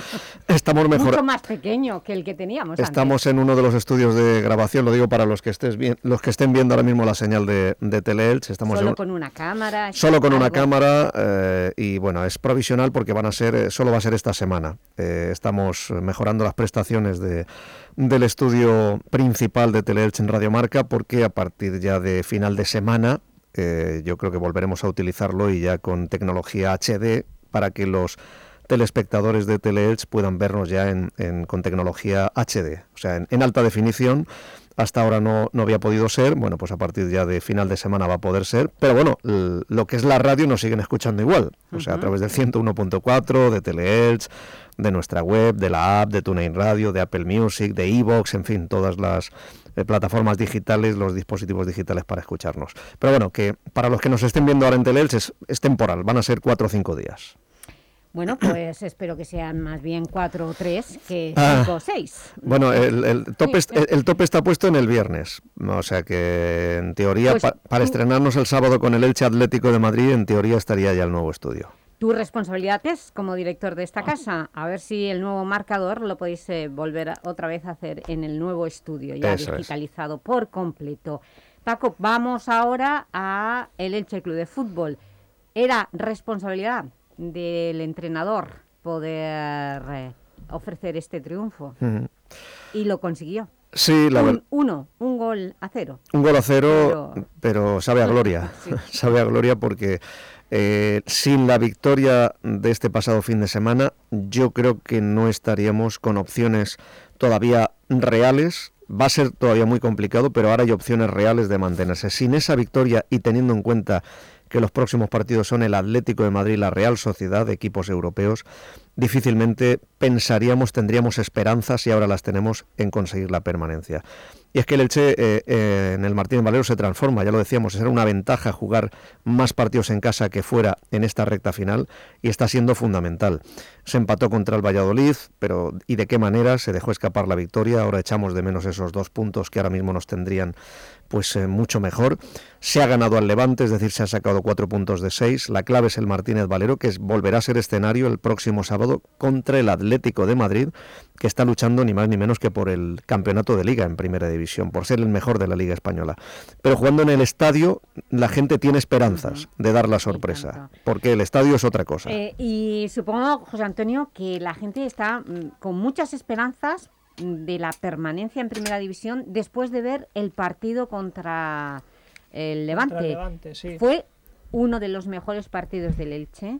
estamos mejor. Mucho más pequeño que el que teníamos Estamos en uno de los estudios de grabación, lo digo para los que estés bien, los que estén viendo ahora mismo la señal de, de Teleelch. Estamos Solo en- con una cámara. Solo con una algo. cámara eh, y bueno, es provisional porque van a ser, eh, solo va a ser esta semana. Eh, estamos mejorando las prestaciones de, del estudio principal de Teleelch en Radio Marca porque a partir ya de final de semana eh, yo creo que volveremos a utilizarlo y ya con tecnología HD para que los telespectadores de Teleelch puedan vernos ya en, en- con tecnología HD, o sea, en, en alta definición. Hasta ahora no, no había podido ser, bueno, pues a partir ya de final de semana va a poder ser, pero bueno, lo que es la radio nos siguen escuchando igual, o sea, a través del 101.4, de Teleelch, de nuestra web, de la app, de TuneIn Radio, de Apple Music, de Evox, en fin, todas las eh, plataformas digitales, los dispositivos digitales para escucharnos. Pero bueno, que para los que nos estén viendo ahora en Teleelch es, es temporal, van a ser cuatro o cinco días. Bueno, [clears throat] pues espero que sean más bien cuatro o tres que Ah. cinco o seis. Bueno, el, el tope, el, el tope está puesto en el viernes, o sea que en teoría Pues pa- para estrenarnos el sábado con el Elche Atlético de Madrid, en teoría estaría ya el nuevo estudio. Tu responsabilidad es como director de esta casa. A ver si el nuevo marcador lo podéis eh, volver a- otra vez a hacer en el nuevo estudio, ya Eso es. digitalizado por completo. Paco, vamos ahora a el Elche Club de Fútbol. Era responsabilidad del entrenador poder eh, ofrecer este triunfo y lo consiguió. Sí, la un, verdad. uno, un gol a cero. Un gol a cero, pero, sabe a [laughs] gloria. Sí. [laughs] sabe a gloria porque eh, sin la victoria de este pasado fin de semana, yo creo que no estaríamos con opciones todavía reales. Va a ser todavía muy complicado, pero ahora hay opciones reales de mantenerse. Sin esa victoria y teniendo en cuenta que los próximos partidos son el Atlético de Madrid la Real Sociedad, equipos europeos, difícilmente pensaríamos, tendríamos esperanzas y ahora las tenemos en conseguir la permanencia. Y es que el Elche eh, eh, en el Martín Valero se transforma, ya lo decíamos, era una ventaja jugar más partidos en casa que fuera en esta recta final y está siendo fundamental. Se empató contra el Valladolid, pero ¿y de qué manera se dejó escapar la victoria? Ahora echamos de menos esos dos puntos que ahora mismo nos tendrían pues eh, mucho mejor. Se ha ganado al Levante, es decir, se ha sacado cuatro puntos de seis. La clave es el Martínez Valero, que volverá a ser escenario el próximo sábado contra el Atlético de Madrid, que está luchando ni más ni menos que por el campeonato de liga en primera división, por ser el mejor de la liga española. Pero jugando en el estadio, la gente tiene esperanzas de dar la sorpresa, porque el estadio es otra cosa. Eh, y supongo, José Antonio, que la gente está mm, con muchas esperanzas mm, de la permanencia en Primera División después de ver el partido contra el Levante. Contra el Levante, sí. Fue uno de los mejores partidos del Elche,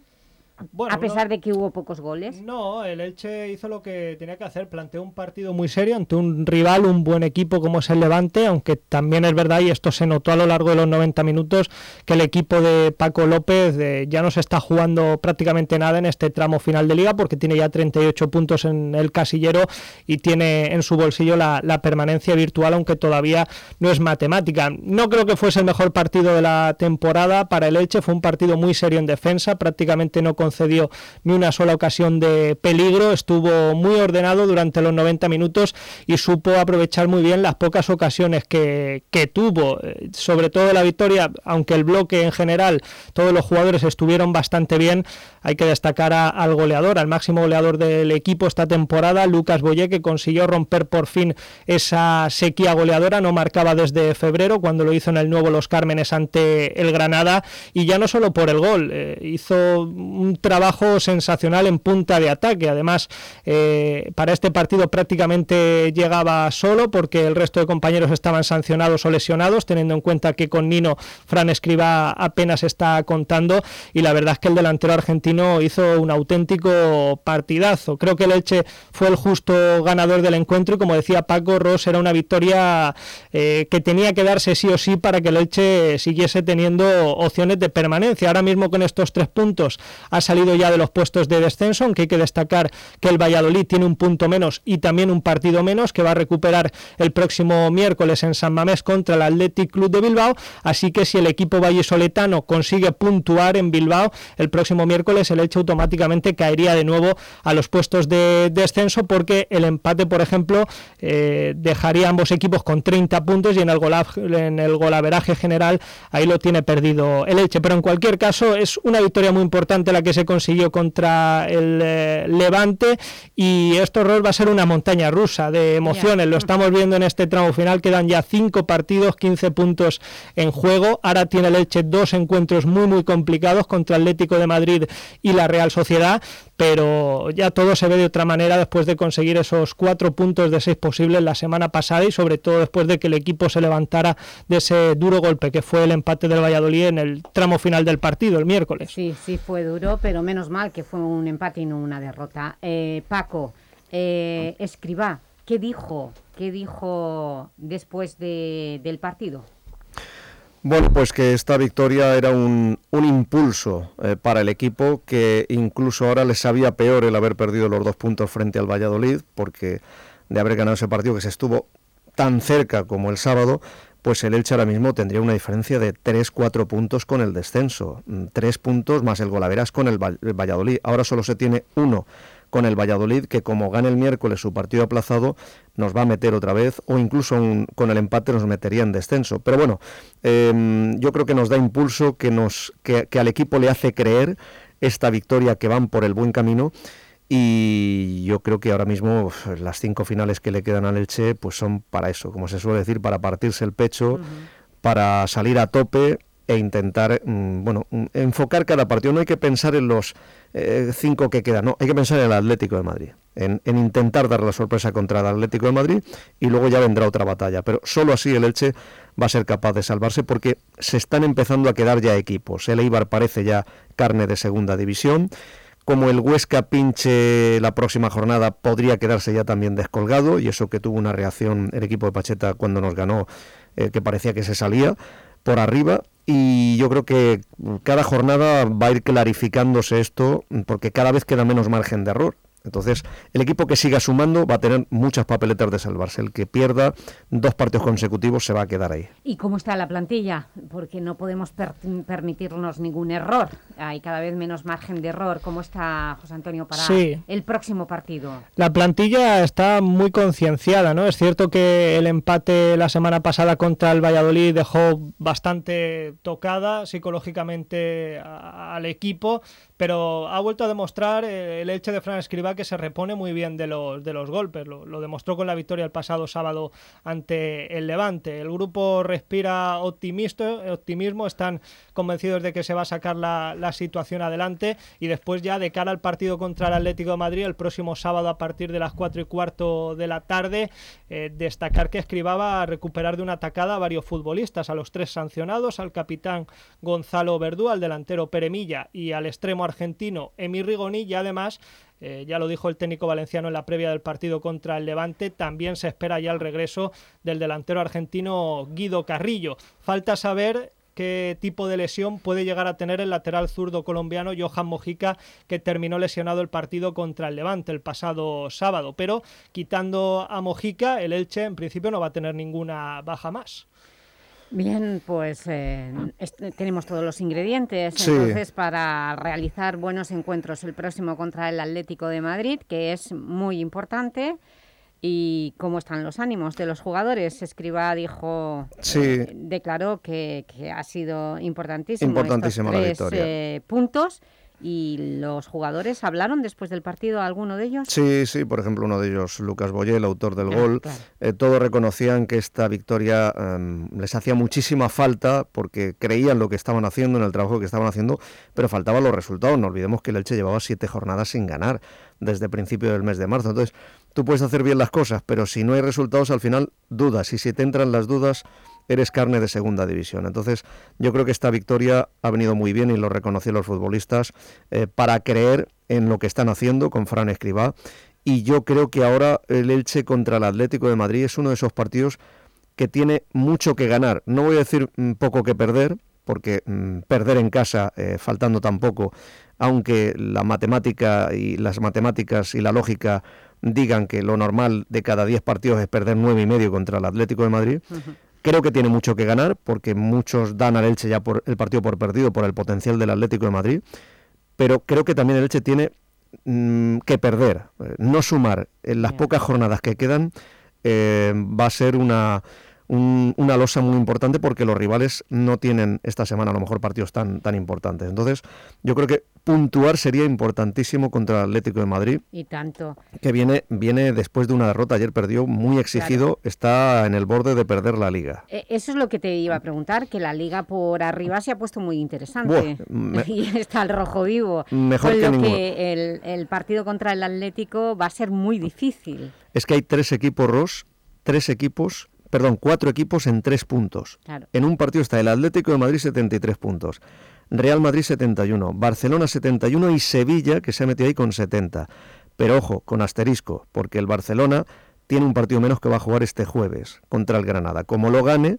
Bueno, a pesar no- de que hubo pocos goles. No, el Elche hizo lo que tenía que hacer, planteó un partido muy serio ante un rival, un buen equipo como es el Levante, aunque también es verdad, y esto se notó a lo largo de los 90 minutos, que el equipo de Paco López eh, ya no se está jugando prácticamente nada en este tramo final de liga, porque tiene ya 38 puntos en el casillero y tiene en su bolsillo la, la permanencia virtual, aunque todavía no es matemática. No creo que fuese el mejor partido de la temporada para el Elche, fue un partido muy serio en defensa, prácticamente no concedió ni una sola ocasión de peligro, estuvo muy ordenado durante los 90 minutos y supo aprovechar muy bien las pocas ocasiones que, que tuvo, Eh, sobre todo la victoria, aunque el bloque en general, todos los jugadores estuvieron bastante bien, hay que destacar a- al goleador, al máximo goleador del equipo esta temporada, Lucas Boyé, que consiguió romper por fin esa sequía goleadora, no marcaba desde febrero, cuando lo hizo en el nuevo Los Cármenes ante el Granada, y ya no solo por el gol, eh, hizo un trabajo sensacional en punta de ataque, además eh, para este partido prácticamente llegaba solo, porque el resto de compañeros estaban sancionados o lesionados, teniendo en cuenta que con Nino Fran Escriba apenas está contando, y la verdad es que el delantero argentino hizo un auténtico partidazo. Creo que el Elche fue el justo ganador del encuentro y como decía Paco Ross era una victoria eh, que tenía que darse sí o sí para que el Elche siguiese teniendo opciones de permanencia. Ahora mismo con estos tres puntos ha salido ya de los puestos de descenso, aunque hay que destacar que el Valladolid tiene un punto menos y también un partido menos que va a recuperar el próximo miércoles en San Mamés contra el Athletic Club de Bilbao, así que si el equipo vallisoletano consigue puntuar en Bilbao el próximo miércoles, el hecho automáticamente caería de nuevo a los puestos de descenso porque el empate, por ejemplo, eh, dejaría ambos equipos con 30 puntos y en el, en el golaveraje general ahí lo tiene perdido el Elche. Pero en cualquier caso es una victoria muy importante la que se consiguió contra el eh, Levante y esto va a ser una montaña rusa de emociones. Lo estamos viendo en este tramo final, quedan ya cinco partidos, 15 puntos en juego. Ahora tiene el Elche dos encuentros muy muy complicados contra Atlético de Madrid y la Real Sociedad, pero ya todo se ve de otra manera después de conseguir esos cuatro puntos de seis posibles la semana pasada y sobre todo después de que el equipo se levantara de ese duro golpe que fue el empate del Valladolid en el tramo final del partido el miércoles. Sí, sí fue duro, pero menos mal que fue un empate y no una derrota. Eh, Paco, eh, Escribá, ¿qué dijo, qué dijo después de, del partido? Bueno, pues que esta victoria era un, un impulso eh, para el equipo que incluso ahora les sabía peor el haber perdido los dos puntos frente al Valladolid, porque de haber ganado ese partido que se estuvo tan cerca como el sábado, pues el Elche ahora mismo tendría una diferencia de 3-4 puntos con el descenso, 3 mm, puntos más el golaveras con el, Valladolid. Ahora solo se tiene uno con el Valladolid, que como gane el miércoles su partido aplazado, nos va a meter otra vez, o incluso con el empate nos metería en descenso. Pero bueno, em, yo creo que nos da impulso, que, nos, que al equipo le hace creer esta victoria que van por el buen camino y yo creo que ahora mismo las cinco finales que le quedan al Elche pues son para eso, como se suele decir, para partirse el pecho, para salir a tope e intentar, mm, bueno, mm, enfocar cada partido. No hay que pensar en los eh, cinco que quedan, no, hay que pensar en el Atlético de Madrid, en, en, intentar dar la sorpresa contra el Atlético de Madrid y luego ya vendrá otra batalla. Pero solo así el Elche va a ser capaz de salvarse porque se están empezando a quedar ya equipos. El Eibar parece ya carne de segunda división como el Huesca pinche la próxima jornada, podría quedarse ya también descolgado, y eso que tuvo una reacción el equipo de Pacheta cuando nos ganó, eh, que parecía que se salía por arriba, y yo creo que cada jornada va a ir clarificándose esto, porque cada vez queda menos margen de error. Entonces, el equipo que siga sumando va a tener muchas papeletas de salvarse. El que pierda dos partidos consecutivos se va a quedar ahí. ¿Y cómo está la plantilla? Porque no podemos permitirnos ningún error. Hay cada vez menos margen de error. ¿Cómo está, José Antonio, para el próximo partido? La plantilla está muy concienciada, ¿no? Es cierto que el empate la semana pasada contra el Valladolid dejó bastante tocada psicológicamente al equipo, pero ha vuelto a demostrar eh, el Elche de Fran Escribá que se repone muy bien de los, de los golpes. Lo, demostró con la victoria el pasado sábado ante el Levante. El grupo respira optimismo, están convencidos de que se va a sacar la, situación adelante y después ya de cara al partido contra el Atlético de Madrid el próximo sábado a partir de las 4 y cuarto de la tarde, eh, destacar que Escribá va a recuperar de una atacada a varios futbolistas, a los tres sancionados, al capitán Gonzalo Verdú, al delantero Peremilla y al extremo argentino Emi Rigoni y además eh, ya lo dijo el técnico valenciano en la previa del partido contra el Levante, también se espera ya el regreso del delantero argentino Guido Carrillo. Falta saber qué tipo de lesión puede llegar a tener el lateral zurdo colombiano Johan Mojica, que terminó lesionado el partido contra el Levante el pasado sábado. Pero quitando a Mojica, el Elche en principio no va a tener ninguna baja más. Bien, pues eh, tenemos todos los ingredientes entonces para realizar buenos encuentros el próximo contra el Atlético de Madrid, que es muy importante. ¿Y cómo están los ánimos de los jugadores? Escriba dijo, eh, declaró que, ha sido importantísimo, estos tres, victoria. Eh, puntos ¿Y los jugadores hablaron después del partido, alguno de ellos? Sí, sí, por ejemplo, uno de ellos, Lucas Boyé, el autor del gol, eh, todos reconocían que esta victoria em, les hacía muchísima falta porque creían lo que estaban haciendo, en el trabajo que estaban haciendo, pero faltaban los resultados. No olvidemos que el Elche llevaba siete jornadas sin ganar desde principio del mes de marzo. Entonces, tú puedes hacer bien las cosas, pero si no hay resultados, al final dudas. Y si te entran las dudas eres carne de segunda división. Entonces, yo creo que esta victoria ha venido muy bien y lo reconocieron los futbolistas eh, para creer en lo que están haciendo con Fran Escribá. Y yo creo que ahora el Elche contra el Atlético de Madrid es uno de esos partidos que tiene mucho que ganar. No voy a decir mm, poco que perder, porque mm, perder en casa, eh, faltando tampoco, aunque la matemática y las matemáticas y la lógica digan que lo normal de cada 10 partidos es perder nueve y medio contra el Atlético de Madrid, creo que tiene mucho que ganar, porque muchos dan al Elche ya por el partido por perdido por el potencial del Atlético de Madrid, pero creo que también el Elche tiene mm, que perder, eh, no sumar. En las pocas jornadas que quedan, eh, va a ser una una losa muy importante porque los rivales no tienen esta semana a lo mejor partidos tan, tan importantes. Entonces, yo creo que puntuar sería importantísimo contra el Atlético de Madrid. Y tanto. Que viene, viene después de una derrota, ayer perdió muy exigido, está en el borde de perder la liga. Eh, eso es lo que te iba a preguntar, que la liga por arriba se ha puesto muy interesante. [laughs] y está el rojo vivo. Mejor que lo que el, el partido contra el Atlético va a ser muy difícil. Es que hay tres equipos, Ross, tres equipos perdón, cuatro equipos en tres puntos. Claro. En un partido está el Atlético de Madrid 73 puntos, Real Madrid 71, Barcelona 71 y Sevilla que se ha metido ahí con 70. Pero ojo, con asterisco, porque el Barcelona tiene un partido menos que va a jugar este jueves contra el Granada. Como lo gane,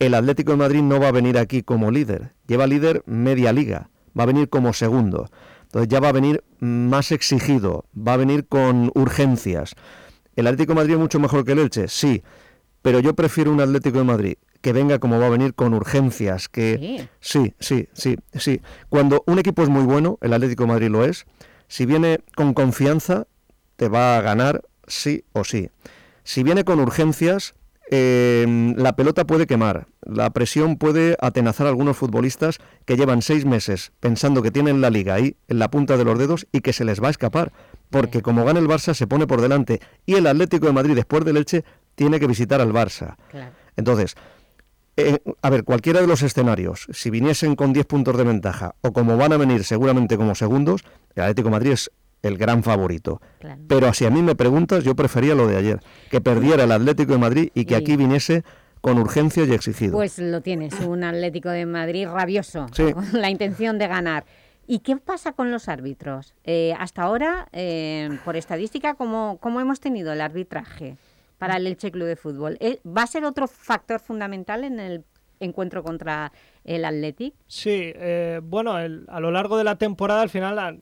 el Atlético de Madrid no va a venir aquí como líder, lleva líder media liga, va a venir como segundo. Entonces ya va a venir más exigido, va a venir con urgencias. ¿El Atlético de Madrid es mucho mejor que el Elche? Sí, pero yo prefiero un Atlético de Madrid que venga como va a venir con urgencias, que sí, sí, sí, sí. Cuando un equipo es muy bueno, el Atlético de Madrid lo es, si viene con confianza, te va a ganar sí o sí. Si viene con urgencias, eh, la pelota puede quemar, la presión puede atenazar a algunos futbolistas que llevan seis meses pensando que tienen la liga ahí, en la punta de los dedos, y que se les va a escapar, porque como gana el Barça se pone por delante, y el Atlético de Madrid después del Elche tiene que visitar al Barça. Claro. Entonces, eh, a ver, cualquiera de los escenarios, si viniesen con 10 puntos de ventaja o como van a venir seguramente como segundos, el Atlético de Madrid es el gran favorito. Claro. Pero si a mí me preguntas, yo prefería lo de ayer, que perdiera el Atlético de Madrid y que aquí viniese con urgencia y exigido. Pues lo tienes, un Atlético de Madrid rabioso, Sí. con la intención de ganar. ¿Y qué pasa con los árbitros? Eh, hasta ahora, eh, por estadística, ¿cómo, ¿cómo hemos tenido el arbitraje para el Elche Club de Fútbol? Eh, ¿Va a ser otro factor fundamental en el encuentro contra el Athletic? Sí, eh, bueno, el- a lo largo de la temporada, al final, a-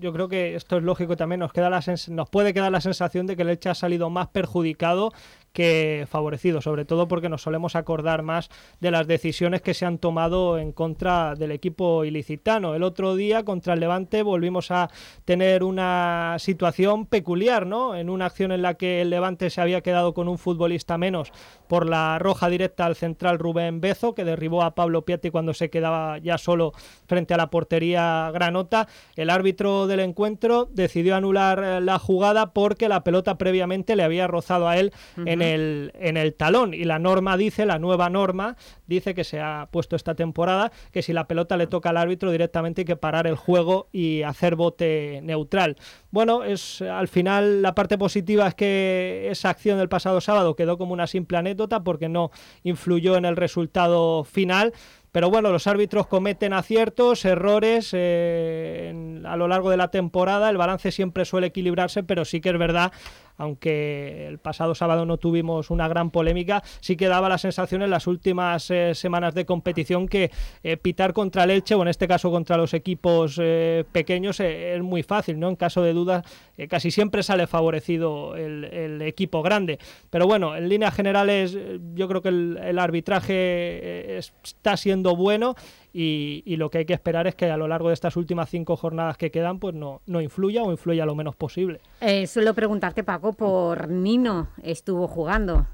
yo creo que esto es lógico también, nos, queda la nos puede quedar la sensación de que el Elche ha salido más perjudicado que favorecido, sobre todo porque nos solemos acordar más de las decisiones que se han tomado en contra del equipo ilicitano. El otro día, contra el Levante, volvimos a tener una situación peculiar, ¿no? En una acción en la que el Levante se había quedado con un futbolista menos por la roja directa al central Rubén Bezo, que derribó a Pablo Piatti cuando se quedaba ya solo frente a la portería granota. El árbitro del encuentro decidió anular eh, la jugada porque la pelota previamente le había rozado a él en, en el talón. Y la norma dice, la nueva norma, dice que se ha puesto esta temporada, que si la pelota le toca al árbitro directamente hay que parar el juego y hacer bote neutral. Bueno, es al final la parte positiva es que esa acción del pasado sábado quedó como una simple anécdota porque no influyó en el resultado final. Pero bueno, los árbitros cometen aciertos, errores eh, a lo largo de la temporada. El balance siempre suele equilibrarse, pero sí que es verdad, aunque el pasado sábado no tuvimos una gran polémica, sí que daba la sensación en las últimas eh, semanas de competición que eh, pitar contra el Elche, o en este caso contra los equipos eh, pequeños, es muy fácil, ¿no? En caso de dudas, casi siempre sale favorecido el, equipo grande. Pero bueno, en líneas generales, yo creo que el, arbitraje es- está siendo bueno y, y lo que hay que esperar es que a lo largo de estas últimas cinco jornadas que quedan, pues no, no influya o influya lo menos posible. Eh, suelo preguntarte, Paco, por Nino. Estuvo jugando.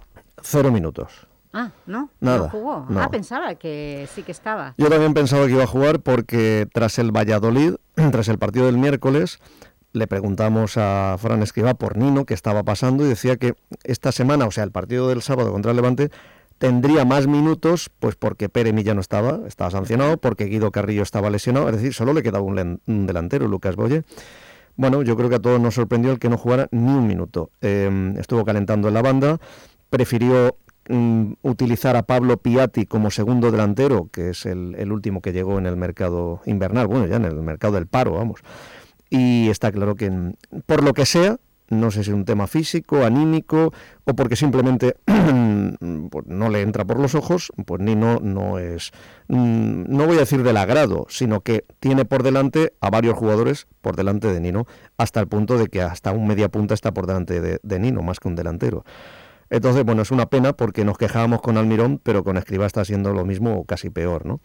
Cero minutos. Ah, ¿no? Nada, ¿No jugó? no. Ah, pensaba que sí que estaba. Yo también pensaba que iba a jugar porque tras el Valladolid, [clears throat] tras el partido del miércoles, le preguntamos a Fran Escriba por Nino qué estaba pasando y decía que esta semana, o sea, el partido del sábado contra el Levante, tendría más minutos, pues porque Pere Milla no estaba, estaba sancionado, porque Guido Carrillo estaba lesionado, es decir, solo le quedaba un, delantero, Lucas Boye. Bueno, yo creo que a todos nos sorprendió el que no jugara ni un minuto. Eh, estuvo calentando en la banda, prefirió mm, utilizar a Pablo Piatti como segundo delantero, que es el, el último que llegó en el mercado invernal, bueno, ya en el mercado del paro, vamos. Y está claro que, mm, por lo que sea, no sé si un tema físico, anímico o porque simplemente [clears throat] pues, no le entra por los ojos, pues Nino no es, mm, no voy a decir del agrado, sino que tiene por delante a varios jugadores por delante de Nino, hasta el punto de que hasta un media punta está por delante de, Nino, más que un delantero. Entonces, bueno, es una pena porque nos quejábamos con Almirón, pero con Escriba está haciendo lo mismo o casi peor, ¿no?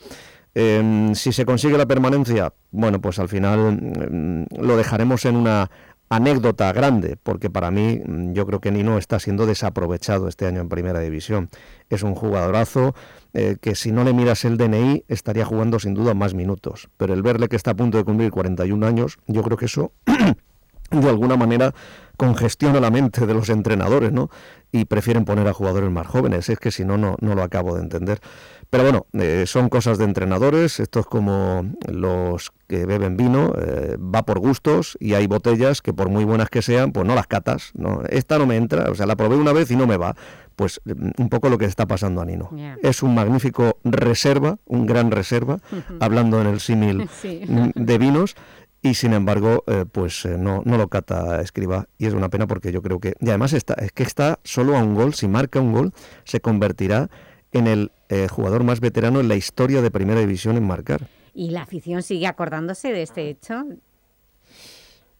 Em, si se consigue la permanencia, bueno, pues al final em, lo dejaremos en una anécdota grande, porque para mí mm, yo creo que Nino está siendo desaprovechado este año en Primera División. Es un jugadorazo eh, que si no le miras el DNI estaría jugando sin duda más minutos, pero el verle que está a punto de cumplir 41 años, yo creo que eso [clears throat] de alguna manera congestiona la mente de los entrenadores, ¿no? Y prefieren poner a jugadores más jóvenes. Es que si no, no, no lo acabo de entender. Pero bueno, eh, son cosas de entrenadores. Esto es como los que beben vino, eh, va por gustos y hay botellas que por muy buenas que sean, pues no las catas. ¿no? Esta no me entra, o sea, la probé una vez y no me va. Pues mm, un poco lo que está pasando a Nino. Es un magnífico reserva, un gran reserva, hablando en el símil [laughs] de vinos y sin embargo eh, pues eh, no, no lo cata Escriba y es una pena porque yo creo que y además está es que está solo a un gol si marca un gol se convertirá en el eh, jugador más veterano en la historia de Primera División en marcar. Y la afición sigue acordándose de este hecho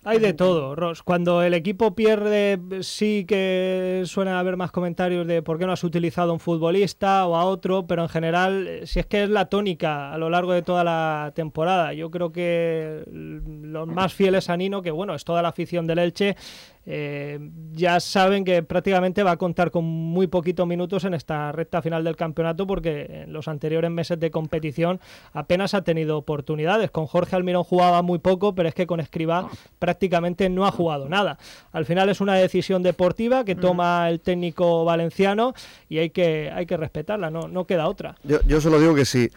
hay de todo, Ross. Cuando el equipo pierde, sí que suelen haber más comentarios de por qué no has utilizado a un futbolista o a otro, pero en general, eh, si es que es la tónica a lo largo de toda la temporada. Yo creo que los más fieles a Nino, que bueno, es toda la afición del Elche, eh, ya saben que prácticamente va a contar con muy poquitos minutos en esta recta final del campeonato porque en los anteriores meses de competición apenas ha tenido oportunidades. Con Jorge Almirón jugaba muy poco, pero es que con Escribá prácticamente no ha jugado nada. Al final es una decisión deportiva que toma el técnico valenciano y hay que, hay que respetarla, no, no queda otra. Yo, yo solo digo que si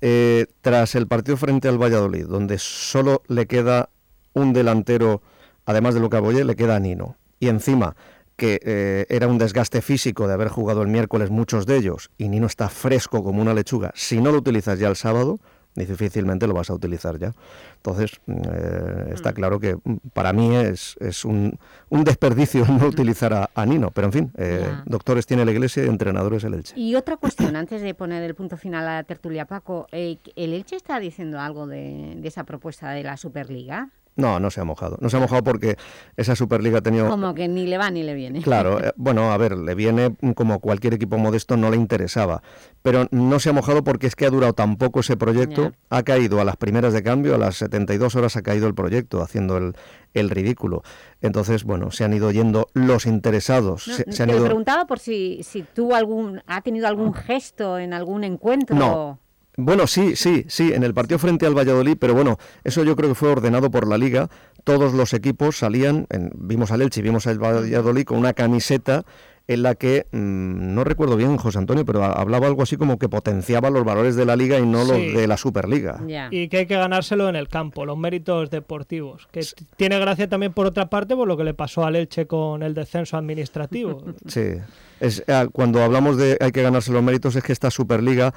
eh, tras el partido frente al Valladolid, donde solo le queda un delantero además de Luca Boye, le queda a Nino. Y encima, que eh, era un desgaste físico de haber jugado el miércoles muchos de ellos, y Nino está fresco como una lechuga, si no lo utilizas ya el sábado, difícilmente lo vas a utilizar ya. Entonces, eh, está mm. claro que mm, para mí es, es un, un, desperdicio [laughs] no utilizar a, Nino, pero en fin, eh, doctores tiene la Iglesia y entrenadores el Elche. Y otra cuestión, antes de poner el punto final a la tertulia, Paco, ¿el Elche está diciendo algo de, de esa propuesta de la Superliga? No, no se ha mojado. No se ha mojado porque esa Superliga ha tenido... Como que ni le va ni le viene. Claro, [laughs] eh, bueno, a ver, le viene como cualquier equipo modesto, no le interesaba. Pero no se ha mojado porque es que ha durado tan poco ese proyecto. Ha caído a las primeras de cambio, a las 72 horas ha caído el proyecto, haciendo el, el ridículo. Entonces, bueno, se han ido yendo los interesados. se, te preguntaba por si, si tuvo algún, ha tenido algún gesto en algún encuentro. No. Bueno, sí, sí, sí, en el partido frente al Valladolid, pero bueno, eso yo creo que fue ordenado por la Liga. Todos los equipos salían, vimos al Elche, vimos al Valladolid con una camiseta en la que, mm, no recuerdo bien José Antonio, pero hablaba algo así como que potenciaba los valores de la Liga y no los de la Superliga. Y que hay que ganárselo en el campo, los méritos deportivos. Que tiene gracia también por otra parte por lo que le pasó al Elche con el descenso administrativo. [laughs] sí, es, ah, cuando hablamos de hay que ganarse los méritos es que esta Superliga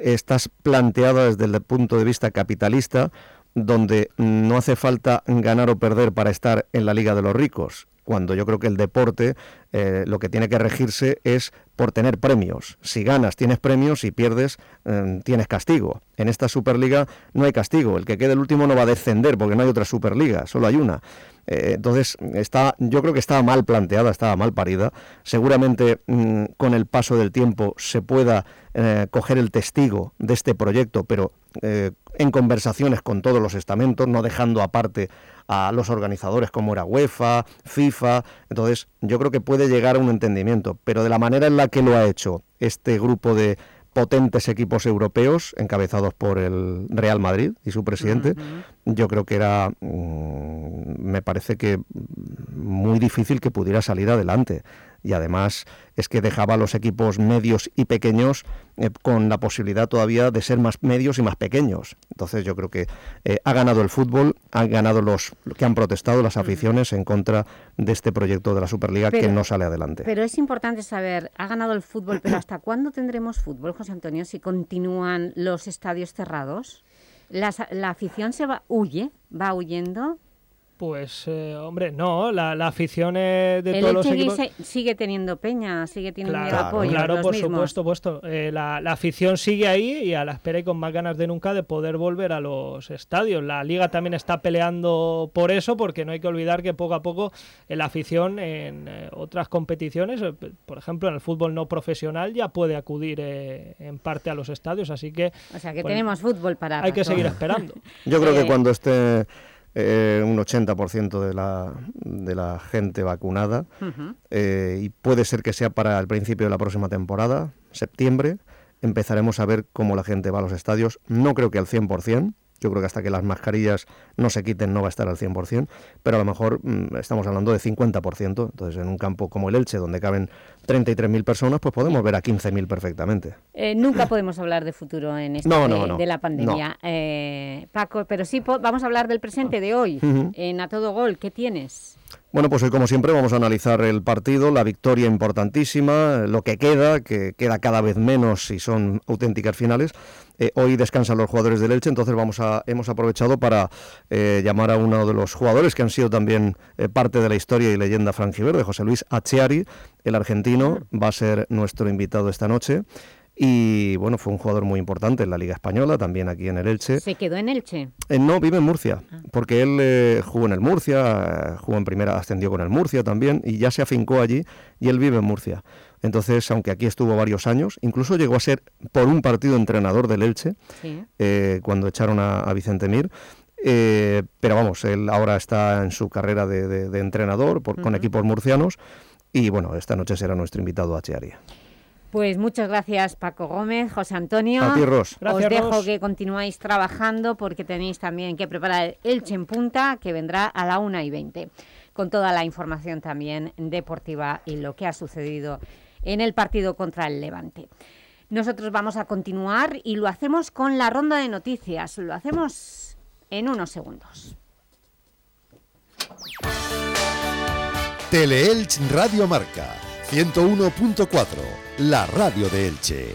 estás planteada desde el punto de vista capitalista, donde no hace falta ganar o perder para estar en la Liga de los Ricos, cuando yo creo que el deporte eh, lo que tiene que regirse es por tener premios. Si ganas tienes premios, si pierdes eh, tienes castigo. En esta Superliga no hay castigo, el que quede el último no va a descender porque no hay otra Superliga, solo hay una. Eh, entonces, está, yo creo que estaba mal planteada, estaba mal parida. Seguramente mm, con el paso del tiempo se pueda eh, coger el testigo de este proyecto, pero en conversaciones con todos los estamentos, no dejando aparte a los organizadores como era UEFA, FIFA. Entonces, yo creo que puede llegar a un entendimiento, pero de la manera en la que lo ha hecho este grupo de potentes equipos europeos encabezados por el Real Madrid y su presidente, yo creo que era, mm, me parece que muy difícil que pudiera salir adelante y además es que dejaba a los equipos medios y pequeños eh, con la posibilidad todavía de ser más medios y más pequeños. Entonces yo creo que eh, ha ganado el fútbol, han ganado los que han protestado las aficiones en contra de este proyecto de la Superliga que no sale adelante. Pero es importante saber, ha ganado el fútbol, pero ¿hasta cuándo tendremos fútbol, José Antonio, si continúan los estadios cerrados? ¿La, la afición se va, huye, va huyendo? Pues, eh, hombre, no, la, la afición eh, de El todos los equipos... sigue teniendo peña, sigue teniendo Claro, apoyo. claro, los por mismos. supuesto, puesto. Eh, la, la afición sigue ahí y a la espera y con más ganas de nunca de poder volver a los estadios. La liga también está peleando por eso, porque no hay que olvidar que poco a poco eh, la afición en eh, otras competiciones, por ejemplo en el fútbol no profesional, ya puede acudir eh, en parte a los estadios, así que... O sea que pues, tenemos fútbol para Hay que seguir esperando. [laughs] Yo creo que cuando esté eh, un 80% de la, de la gente vacunada, eh, y puede ser que sea para el principio de la próxima temporada, septiembre, empezaremos a ver cómo la gente va a los estadios. No creo que al 100%, yo creo que hasta que las mascarillas no se quiten no va a estar al 100%, pero a lo mejor mm, estamos hablando de 50%. Entonces, en un campo como el Elche, donde caben 33.000 personas, pues podemos ver a 15.000 perfectamente. Eh, nunca podemos hablar de futuro en esto No, de, no, no, de la pandemia, eh, Paco, pero sí vamos a hablar del presente de hoy. En A Todo Gol, ¿qué tienes? Bueno, pues hoy como siempre vamos a analizar el partido, la victoria importantísima, lo que queda, que queda cada vez menos y son auténticas finales. Eh, hoy descansan los jugadores del Elche, entonces vamos a, hemos aprovechado para eh, llamar a uno de los jugadores que han sido también eh, parte de la historia y leyenda franjiverde, José Luis Acheari, el argentino, va a ser nuestro invitado esta noche. Y bueno, fue un jugador muy importante en la Liga Española, también aquí en el Elche. Se quedó en Elche. Eh, no, vive en Murcia, porque él eh, jugó en el Murcia, jugó en primera, ascendió con el Murcia también, y ya se afincó allí, y él vive en Murcia. Entonces, aunque aquí estuvo varios años, incluso llegó a ser por un partido entrenador del Elche, Sí. eh, cuando echaron a, a Vicente Mir. Eh, pero vamos, él ahora está en su carrera de, de- de entrenador por- con equipos murcianos, y bueno, esta noche será nuestro invitado a Cheari. Pues muchas gracias Paco Gómez, José Antonio. A ti, Ros. Os dejo Ros. que continuáis trabajando porque tenéis también que preparar el Elche en punta que vendrá a la 1 y 20 con toda la información también deportiva y lo que ha sucedido en el partido contra el Levante. Nosotros vamos a continuar y lo hacemos con la ronda de noticias. Lo hacemos en unos segundos. Teleelch Radio Marca 101.4, la radio de Elche.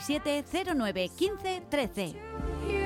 637 09 15 13.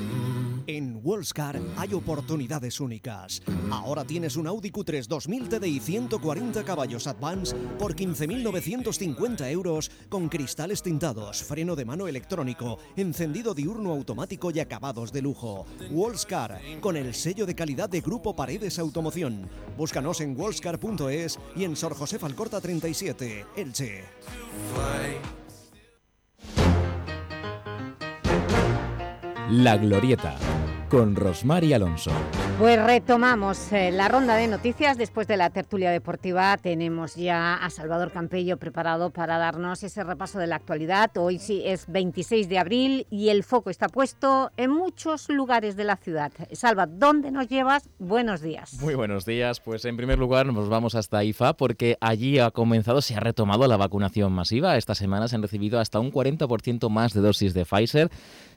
En Wallscar hay oportunidades únicas. Ahora tienes un Audi Q3 2000 TDI 140 caballos Advance por 15.950 euros con cristales tintados, freno de mano electrónico, encendido diurno automático y acabados de lujo. Wallscar, con el sello de calidad de Grupo Paredes Automoción. Búscanos en wallscar.es y en Sor José Falcorta 37, Elche. La Glorieta, con Rosmar y Alonso. Pues retomamos eh, la ronda de noticias. Después de la tertulia deportiva tenemos ya a Salvador Campello preparado para darnos ese repaso de la actualidad. Hoy sí es 26 de abril y el foco está puesto en muchos lugares de la ciudad. Salva, ¿dónde nos llevas? Buenos días. Muy buenos días. Pues en primer lugar nos vamos hasta IFA porque allí ha comenzado, se ha retomado la vacunación masiva. Esta semana se han recibido hasta un 40% más de dosis de Pfizer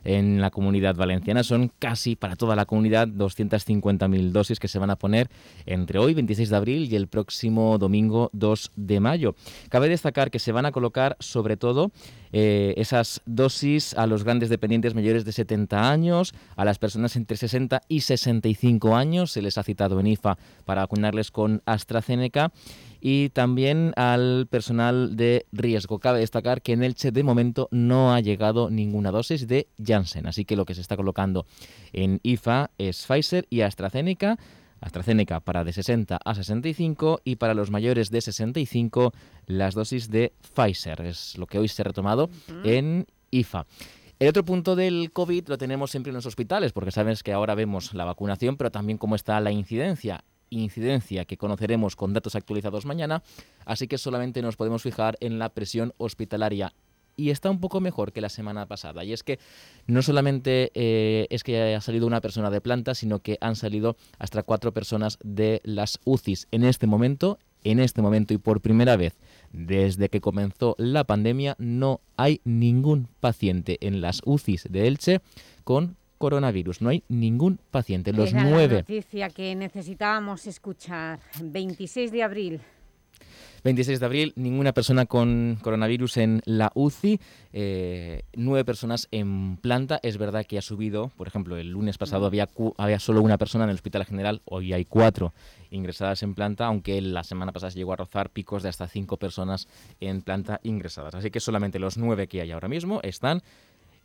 en la comunidad valenciana. Son casi para toda la comunidad 250.000 dosis que se van a poner entre hoy, 26 de abril, y el próximo domingo 2 de mayo. Cabe destacar que se van a colocar sobre todo eh, esas dosis a los grandes dependientes mayores de 70 años, a las personas entre 60 y 65 años, se les ha citado en IFA para vacunarles con AstraZeneca y también al personal de riesgo. Cabe destacar que en Elche de momento no ha llegado ninguna dosis de Janssen, así que lo que se está colocando en IFA es Pfizer y AstraZeneca. AstraZeneca para de 60 a 65 y para los mayores de 65 las dosis de Pfizer. Es lo que hoy se ha retomado en IFA. El otro punto del COVID lo tenemos siempre en los hospitales, porque sabes que ahora vemos la vacunación, pero también cómo está la incidencia. Incidencia que conoceremos con datos actualizados mañana, así que solamente nos podemos fijar en la presión hospitalaria y está un poco mejor que la semana pasada. Y es que no solamente eh, es que haya salido una persona de planta, sino que han salido hasta cuatro personas de las UCIs. En este momento, en este momento y por primera vez desde que comenzó la pandemia, no hay ningún paciente en las UCIs de Elche con coronavirus. No hay ningún paciente. Los Era nueve. La noticia que necesitábamos escuchar. 26 de abril. 26 de abril, ninguna persona con coronavirus en la UCI, eh, nueve personas en planta. Es verdad que ha subido, por ejemplo, el lunes pasado había, había solo una persona en el Hospital General, hoy hay cuatro ingresadas en planta, aunque la semana pasada se llegó a rozar picos de hasta cinco personas en planta ingresadas. Así que solamente los nueve que hay ahora mismo están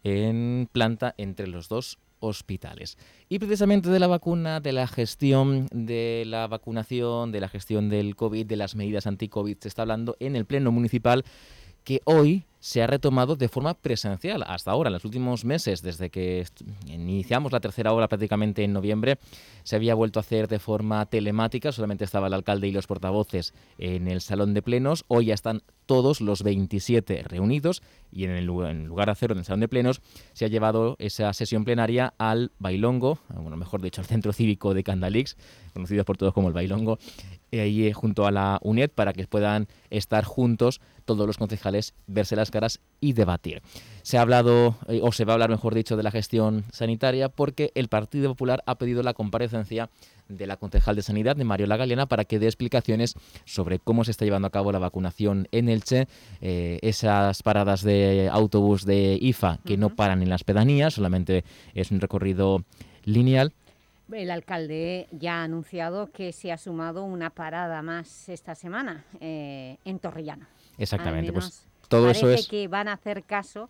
en planta entre los dos hospitales. Y precisamente de la vacuna, de la gestión de la vacunación, de la gestión del COVID, de las medidas anti-COVID, se está hablando en el Pleno Municipal que hoy se ha retomado de forma presencial. Hasta ahora, en los últimos meses, desde que iniciamos la tercera hora prácticamente en noviembre, se había vuelto a hacer de forma telemática, solamente estaba el alcalde y los portavoces en el salón de plenos. Hoy ya están todos los 27 reunidos y en el lugar, en lugar de hacerlo en el salón de plenos se ha llevado esa sesión plenaria al Bailongo, bueno, mejor dicho, al Centro Cívico de Candalix, conocido por todos como el Bailongo, eh, ahí eh, junto a la UNED para que puedan estar juntos todos los concejales, verse las caras y debatir. Se ha hablado, eh, o se va a hablar, mejor dicho, de la gestión sanitaria porque el Partido Popular ha pedido la comparecencia de la concejal de Sanidad, de Mario Galeana, para que dé explicaciones sobre cómo se está llevando a cabo la vacunación en Elche, eh, esas paradas de autobús de IFA que no paran en las pedanías, solamente es un recorrido lineal. El alcalde ya ha anunciado que se ha sumado una parada más esta semana eh, en Torrellano. Exactamente, pues todo parece eso es... que van a hacer caso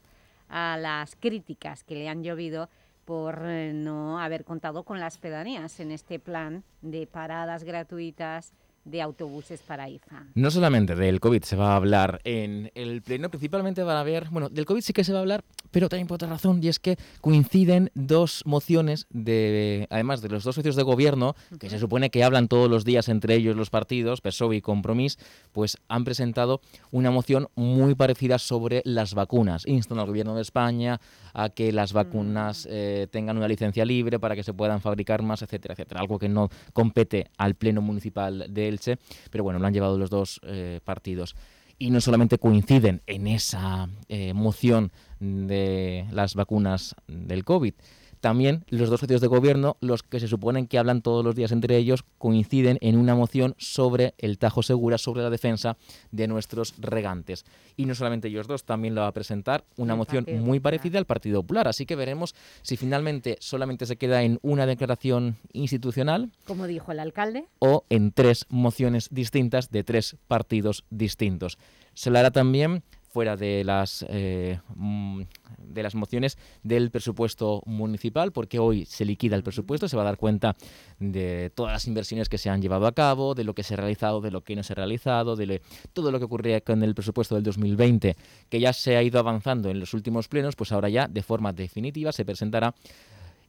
a las críticas que le han llovido por eh, no haber contado con las pedanías en este plan de paradas gratuitas de autobuses para IFA. No solamente del COVID se va a hablar en el pleno, principalmente van a haber, bueno, del COVID sí que se va a hablar, pero también por otra razón, y es que coinciden dos mociones de, además de los dos socios de gobierno, que se supone que hablan todos los días entre ellos los partidos, PSOE y Compromís, pues han presentado una moción muy parecida sobre las vacunas. Instan al gobierno de España a que las vacunas eh, tengan una licencia libre para que se puedan fabricar más, etcétera, etcétera. Algo que no compete al pleno municipal de Elche, pero bueno, lo han llevado los dos eh, partidos. Y no solamente coinciden en esa eh, moción de las vacunas del COVID, también los dos socios de gobierno, los que se suponen que hablan todos los días entre ellos, coinciden en una moción sobre el Tajo Segura, sobre la defensa de nuestros regantes. Y no solamente ellos dos, también lo va a presentar una El moción Partido muy parecida al Partido Popular. Así que veremos si finalmente solamente se queda en una declaración institucional Como dijo el alcalde, o en tres mociones distintas de tres partidos distintos. Se hablará también fuera de las eh, mm, de las mociones del presupuesto municipal porque hoy se liquida el presupuesto se va a dar cuenta de todas las inversiones que se han llevado a cabo de lo que se ha realizado de lo que no se ha realizado de todo lo que ocurría con el presupuesto del 2020 que ya se ha ido avanzando en los últimos plenos pues ahora ya de forma definitiva se presentará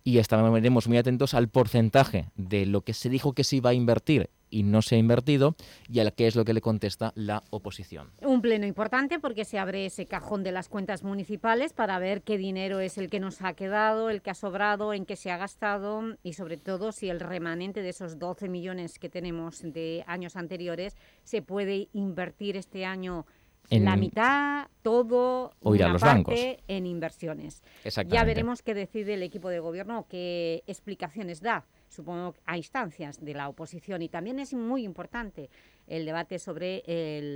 y estaremos muy atentos al porcentaje de lo que se dijo que se iba a invertir y no se ha invertido y a qué es lo que le contesta la oposición. un pleno importante porque se abre ese cajón de las cuentas municipales para ver qué dinero es el que nos ha quedado, el que ha sobrado, en qué se ha gastado y sobre todo si el remanente de esos 12 millones que tenemos de años anteriores se puede invertir este año En- la mitad, todo, O ir a los parte bancos. en inversiones. Ya veremos qué decide el equipo de gobierno, qué explicaciones da, supongo a instancias de la oposición. Y también es muy importante el debate sobre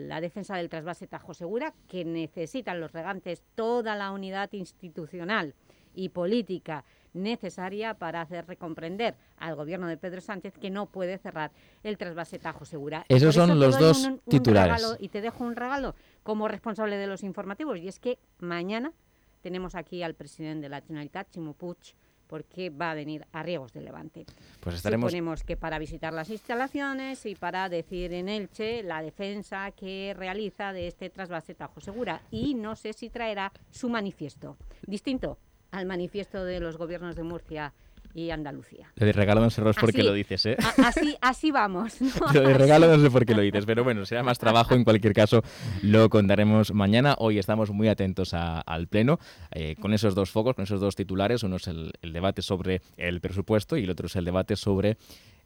la defensa del trasvase Tajo Segura, que necesitan los regantes toda la unidad institucional y política necesaria para hacer recomprender al gobierno de Pedro Sánchez que no puede cerrar el trasvase Tajo Segura. Esos son los dos titulares. y te dejo un regalo como responsable de los informativos, y es que mañana tenemos aquí al presidente de la Generalitat, Chimo Puig, porque va a venir a Riegos de Levante. Pues estaremos... Suponemos que para visitar las instalaciones y para decir en Elche la defensa que realiza de este trasvase Tajo Segura. Y no sé si traerá su manifiesto, distinto al manifiesto de los gobiernos de Murcia y Andalucía. Lo de regalo no sé por qué lo dices, ¿eh? así, así vamos. [laughs] lo de regalo no sé por qué lo dices, pero bueno, será más trabajo, en cualquier caso lo contaremos mañana. Hoy estamos muy atentos al Pleno eh, con esos dos focos, con esos dos titulares. Uno es el, debate sobre el presupuesto y el otro es el debate sobre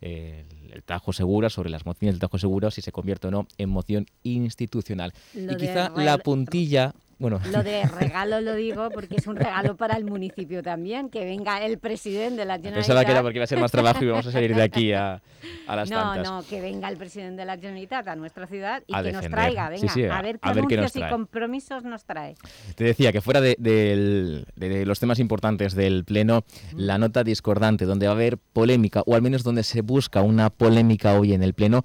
eh, el, Tajo Segura, sobre las mociones del Tajo Segura, si se convierte o no en moción institucional. y quizá la puntilla lo de regalo lo digo porque es un regalo para el municipio también, que venga el presidente de la Generalitat. Pensaba que era porque iba a ser más trabajo y vamos a salir de aquí a, a las no, tantas. No, no, que venga el presidente de la Generalitat a nuestra ciudad y que nos traiga, venga, a, ver qué anuncios y compromisos nos trae. Te decía que fuera de, de los temas importantes del Pleno, la nota discordante, donde va a haber polémica, o al menos donde se busca una polémica hoy en el Pleno,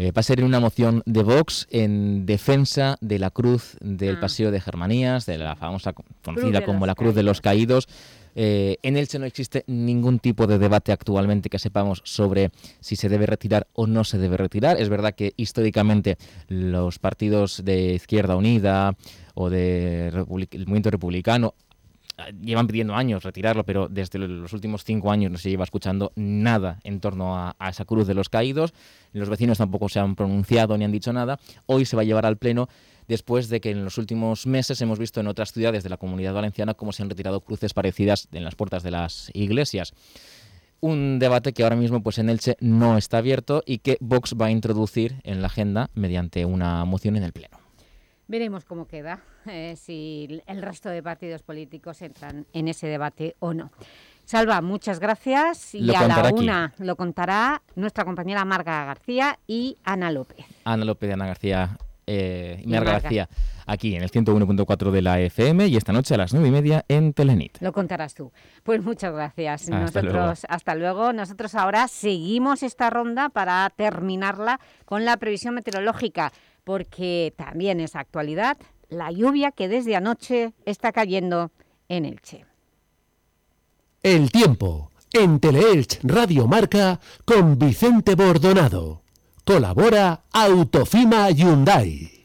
eh, va a ser una moción de Vox en defensa de la cruz del ah. Paseo de Germanías, de la famosa conocida como la Cruz de los Caídos. Eh, en Elche no existe ningún tipo de debate actualmente que sepamos sobre si se debe retirar o no se debe retirar. Es verdad que históricamente los partidos de Izquierda Unida o del movimiento republicano llevan pidiendo años retirarlo, pero desde los últimos cinco años no se lleva escuchando nada en torno a, esa cruz de los caídos. Los vecinos tampoco se han pronunciado ni han dicho nada. Hoy se va a llevar al Pleno después de que en los últimos meses hemos visto en otras ciudades de la comunidad valenciana cómo se han retirado cruces parecidas en las puertas de las iglesias. Un debate que ahora mismo pues en Elche no está abierto y que Vox va a introducir en la agenda mediante una moción en el Pleno. Veremos cómo queda, eh, si el resto de partidos políticos entran en ese debate o no. Salva, muchas gracias y a la una lo contará nuestra compañera Marga García y Ana López. Ana López y Ana García eh, y Marga García aquí en el 101.4 de la FM y esta noche a las 9 y media en Telenit. Lo contarás tú. Pues muchas gracias. Hasta Nosotros, luego. hasta luego. Nosotros ahora seguimos esta ronda para terminarla con la previsión meteorológica porque también es actualidad la lluvia que desde anoche está cayendo en Elche. El tiempo en Teleelch Radio Marca con Vicente Bordonado. Colabora Autofima Hyundai.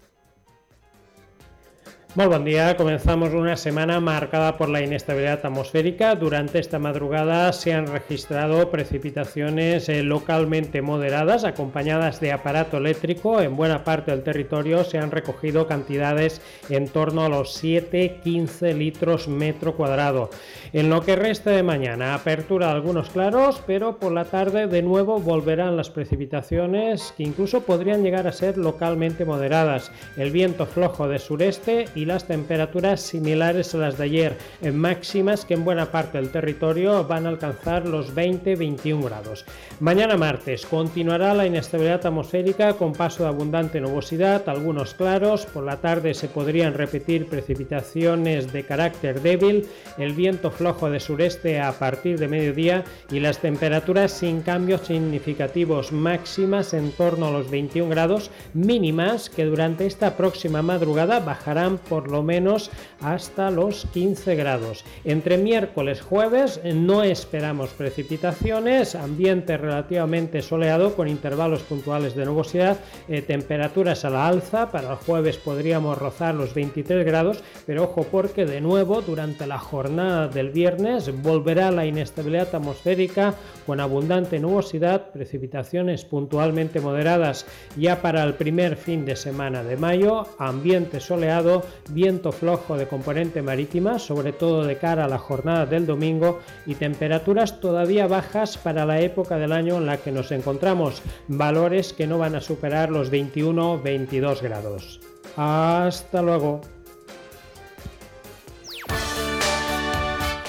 Muy buen día, comenzamos una semana marcada por la inestabilidad atmosférica. Durante esta madrugada se han registrado precipitaciones eh, localmente moderadas acompañadas de aparato eléctrico. En buena parte del territorio se han recogido cantidades en torno a los 7-15 litros metro cuadrado. En lo que resta de mañana, apertura de algunos claros, pero por la tarde de nuevo volverán las precipitaciones que incluso podrían llegar a ser localmente moderadas. El viento flojo de sureste y las temperaturas similares a las de ayer, en máximas que en buena parte del territorio van a alcanzar los 20-21 grados. Mañana martes continuará la inestabilidad atmosférica con paso de abundante nubosidad, algunos claros, por la tarde se podrían repetir precipitaciones de carácter débil, el viento flojo de sureste a partir de mediodía y las temperaturas sin cambios significativos máximas en torno a los 21 grados mínimas que durante esta próxima madrugada bajarán por por lo menos hasta los 15 grados. Entre miércoles y jueves no esperamos precipitaciones, ambiente relativamente soleado con intervalos puntuales de nubosidad, eh, temperaturas a la alza, para el jueves podríamos rozar los 23 grados, pero ojo porque de nuevo durante la jornada del viernes volverá la inestabilidad atmosférica con abundante nubosidad, precipitaciones puntualmente moderadas ya para el primer fin de semana de mayo, ambiente soleado, viento flojo de componente marítima, sobre todo de cara a la jornada del domingo, y temperaturas todavía bajas para la época del año en la que nos encontramos, valores que no van a superar los 21-22 grados. Hasta luego.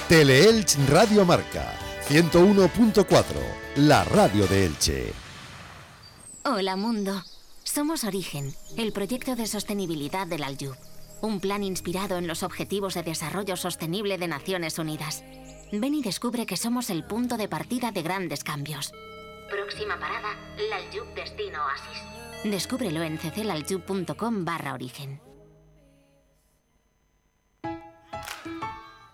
Teleelch Radio Marca 101.4, la radio de Elche. Hola mundo. Somos Origen, el proyecto de sostenibilidad del Aljub. Un plan inspirado en los Objetivos de Desarrollo Sostenible de Naciones Unidas. Ven y descubre que somos el punto de partida de grandes cambios. Próxima parada, Laljub Destino Oasis. Descúbrelo en cclaljub.com barra origen.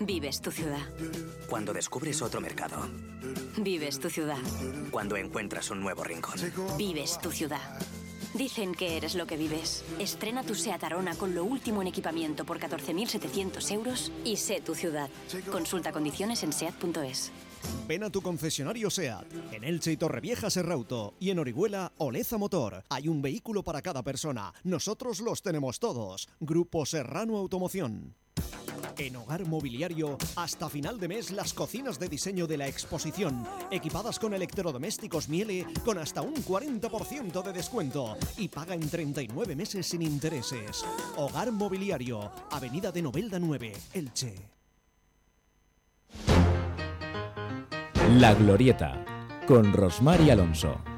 Vives tu ciudad. Cuando descubres otro mercado. Vives tu ciudad. Cuando encuentras un nuevo rincón. Vives tu ciudad. Dicen que eres lo que vives. Estrena tu SEAT Arona con lo último en equipamiento por 14.700 euros y sé tu ciudad. Consulta condiciones en SEAT.es. Ven a tu concesionario SEAT, en Elche y Torrevieja Serrauto y en Orihuela Oleza Motor. Hay un vehículo para cada persona. Nosotros los tenemos todos. Grupo Serrano Automoción. En Hogar Mobiliario, hasta final de mes las cocinas de diseño de la exposición, equipadas con electrodomésticos Miele con hasta un 40% de descuento y paga en 39 meses sin intereses. Hogar Mobiliario, Avenida de Novelda 9, Elche. La Glorieta, con Rosmar y Alonso.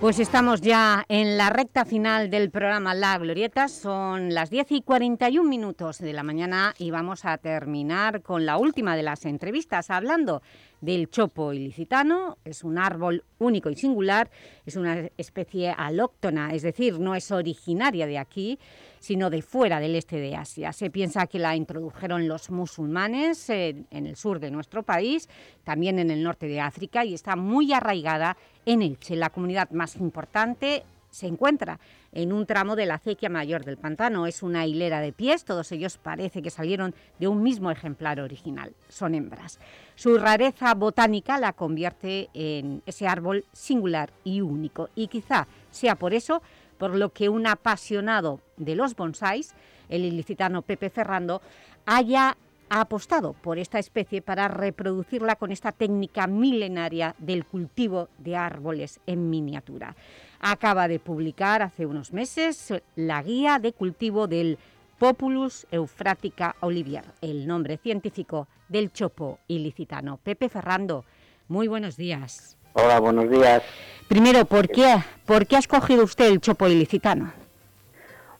Pues estamos ya en la recta final del programa La Glorieta, son las 10 y 41 minutos de la mañana y vamos a terminar con la última de las entrevistas hablando del chopo ilicitano, es un árbol único y singular, es una especie alóctona, es decir, no es originaria de aquí, sino de fuera del este de Asia. Se piensa que la introdujeron los musulmanes en el sur de nuestro país, también en el norte de África, y está muy arraigada en Elche, la comunidad más importante se encuentra en un tramo de la acequia mayor del pantano. Es una hilera de pies, todos ellos parece que salieron de un mismo ejemplar original, son hembras. Su rareza botánica la convierte en ese árbol singular y único, y quizá sea por eso por lo que un apasionado de los bonsáis, el ilicitano Pepe Ferrando, haya apostado por esta especie para reproducirla con esta técnica milenaria del cultivo de árboles en miniatura. Acaba de publicar hace unos meses la guía de cultivo del Populus eufratica olivier, el nombre científico del chopo ilicitano. Pepe Ferrando, muy buenos días. Hola, buenos días. Primero, ¿por qué, ¿por qué ha escogido usted el chopo ilicitano?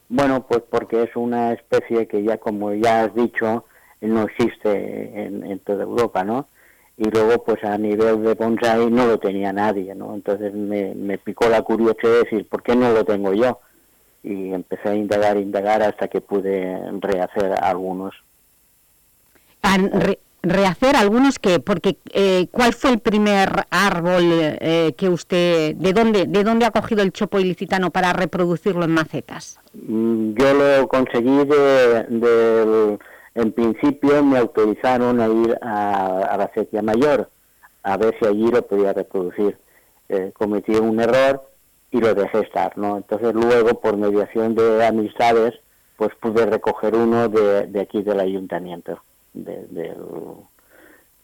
Bueno, pues porque es una especie que ya, como ya has dicho, no existe en, en toda Europa, ¿no? Y luego, pues a nivel de bonsai no lo tenía nadie, ¿no? Entonces me, me picó la curiosidad de decir, ¿por qué no lo tengo yo? Y empecé a indagar, indagar hasta que pude rehacer algunos. Re- rehacer algunos que, porque eh, ¿cuál fue el primer árbol eh, que usted, de dónde, de dónde ha cogido el chopo ilicitano para reproducirlo en macetas? Mm, Yo lo conseguí de, del- en principio me autorizaron a ir a, a la sequía mayor a ver si allí lo podía reproducir. Eh, cometí un error y lo dejé estar, ¿no? Entonces luego por mediación de amistades pues pude recoger uno de, de aquí del ayuntamiento, de, del-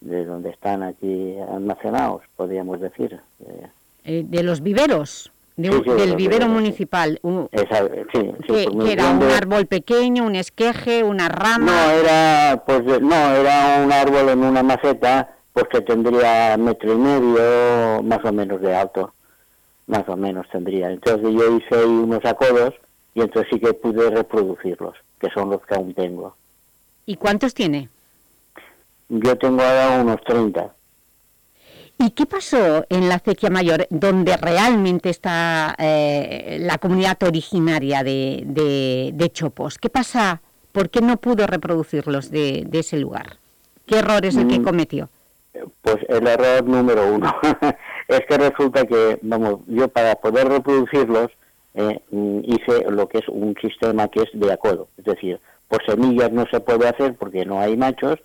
de donde están aquí almacenados, podríamos decir. Eh, Eh, de los viveros, de Sí, un- sí, de del vivero municipal, un- esa- sí, sí, que, era un árbol pequeño, un esqueje, una rama... No, era, pues, no, era un árbol en una maceta, pues que tendría metro y medio, más o menos de alto, más o menos tendría. Entonces yo hice ahí unos acodos y entonces sí que pude reproducirlos, que son los que aún tengo. ¿Y cuántos tiene? Yo tengo ahora unos 30. ¿Y qué pasó en la acequia mayor, donde realmente está eh, la comunidad originaria de, de- de Chopos? ¿Qué pasa? ¿Por qué no pudo reproducirlos de, de ese lugar? ¿Qué error es el que Mm. cometió? Pues el error número uno [laughs] es que resulta que, vamos, yo para poder reproducirlos eh, hice lo que es un sistema que es de acodo, es decir, por semillas no se puede hacer porque no hay machos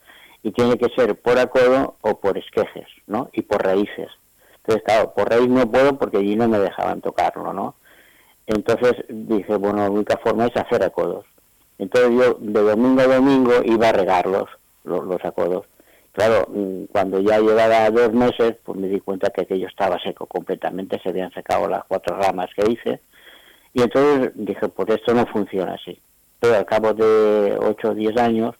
y tiene que ser por acodo o por esquejes, ¿no? Y por raíces. Entonces, claro, por raíz no puedo porque allí no me dejaban tocarlo, ¿no? Entonces dije, bueno, la única forma es hacer acodos. Entonces yo de domingo a domingo iba a regarlos, los, los acodos. Claro, mm, cuando ya llevaba dos meses, pues me di cuenta que aquello estaba seco completamente, se habían secado las cuatro ramas que hice. Y entonces dije, pues esto no funciona así. Pero al cabo de ocho o diez años,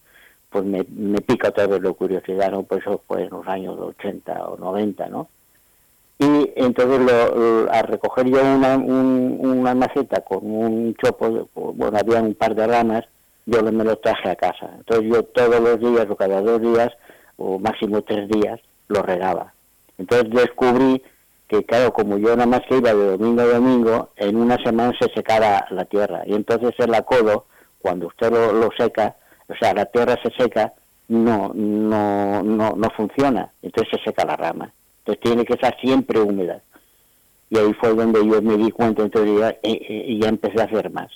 pues me, me pica otra vez la curiosidad, ¿no? Pues eso fue en los años 80 o 90, ¿no? Y entonces lo, al recoger yo una, un- una maceta con un chopo, bueno, había un par de ramas, yo me lo traje a casa. Entonces yo todos los días o cada dos días, o máximo tres días, lo regaba. Entonces descubrí que, claro, como yo nada más que iba de domingo a domingo, en una semana se secaba la tierra. Y entonces el acodo, cuando usted lo, lo seca, o sea, la tierra se seca, no, no, no, no funciona. Entonces se seca la rama. Entonces tiene que estar siempre húmeda. Y ahí fue donde yo me di cuenta, entonces ya, eh, eh, y ya empecé a hacer más.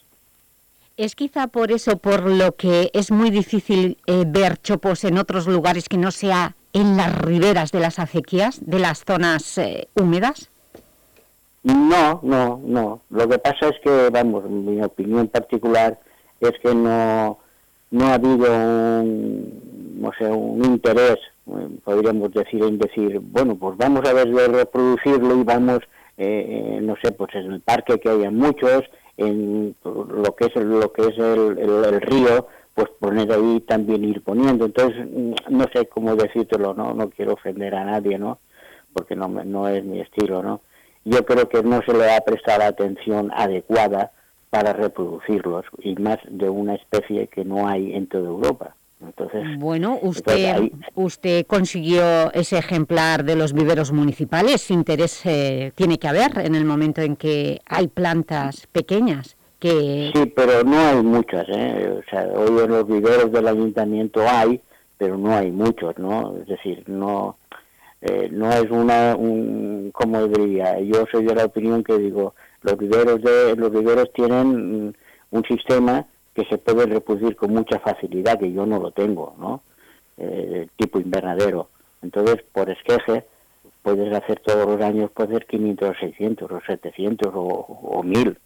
¿Es quizá por eso por lo que es muy difícil eh, ver chopos en otros lugares que no sea en las riberas de las acequias, de las zonas eh, húmedas? No, no, no. Lo que pasa es que, vamos, mi opinión particular es que no, no ha habido un, no sé, un interés, eh, podríamos decir, en decir, bueno, pues vamos a ver reproducirlo y vamos, eh, eh, no sé, pues en el parque que haya muchos, en lo que es el, lo que es el, el- río, pues poner ahí también ir poniendo. Entonces, mm, no sé cómo decírtelo, no, no quiero ofender a nadie, ¿no? Porque no, no es mi estilo, ¿no? Yo creo que no se le ha prestado atención adecuada para reproducirlos y más de una especie que no hay en toda Europa. Entonces, Bueno, usted, ahí- usted consiguió ese ejemplar de los viveros municipales. Interés eh, tiene que haber en el momento en que hay plantas pequeñas que... Sí, pero no hay muchas, ¿eh? O sea, hoy en los viveros del ayuntamiento hay, pero no hay muchos, ¿no? Es decir, no eh, no es una, un, como diría, yo soy de la opinión que digo, los viveros de los viveros tienen mm, un sistema que se puede reproducir con mucha facilidad, que yo no lo tengo, ¿no? Eh, tipo invernadero. Entonces, por esqueje, puedes hacer todos los años, puedes hacer 500 o 600 o 700 o, o 1000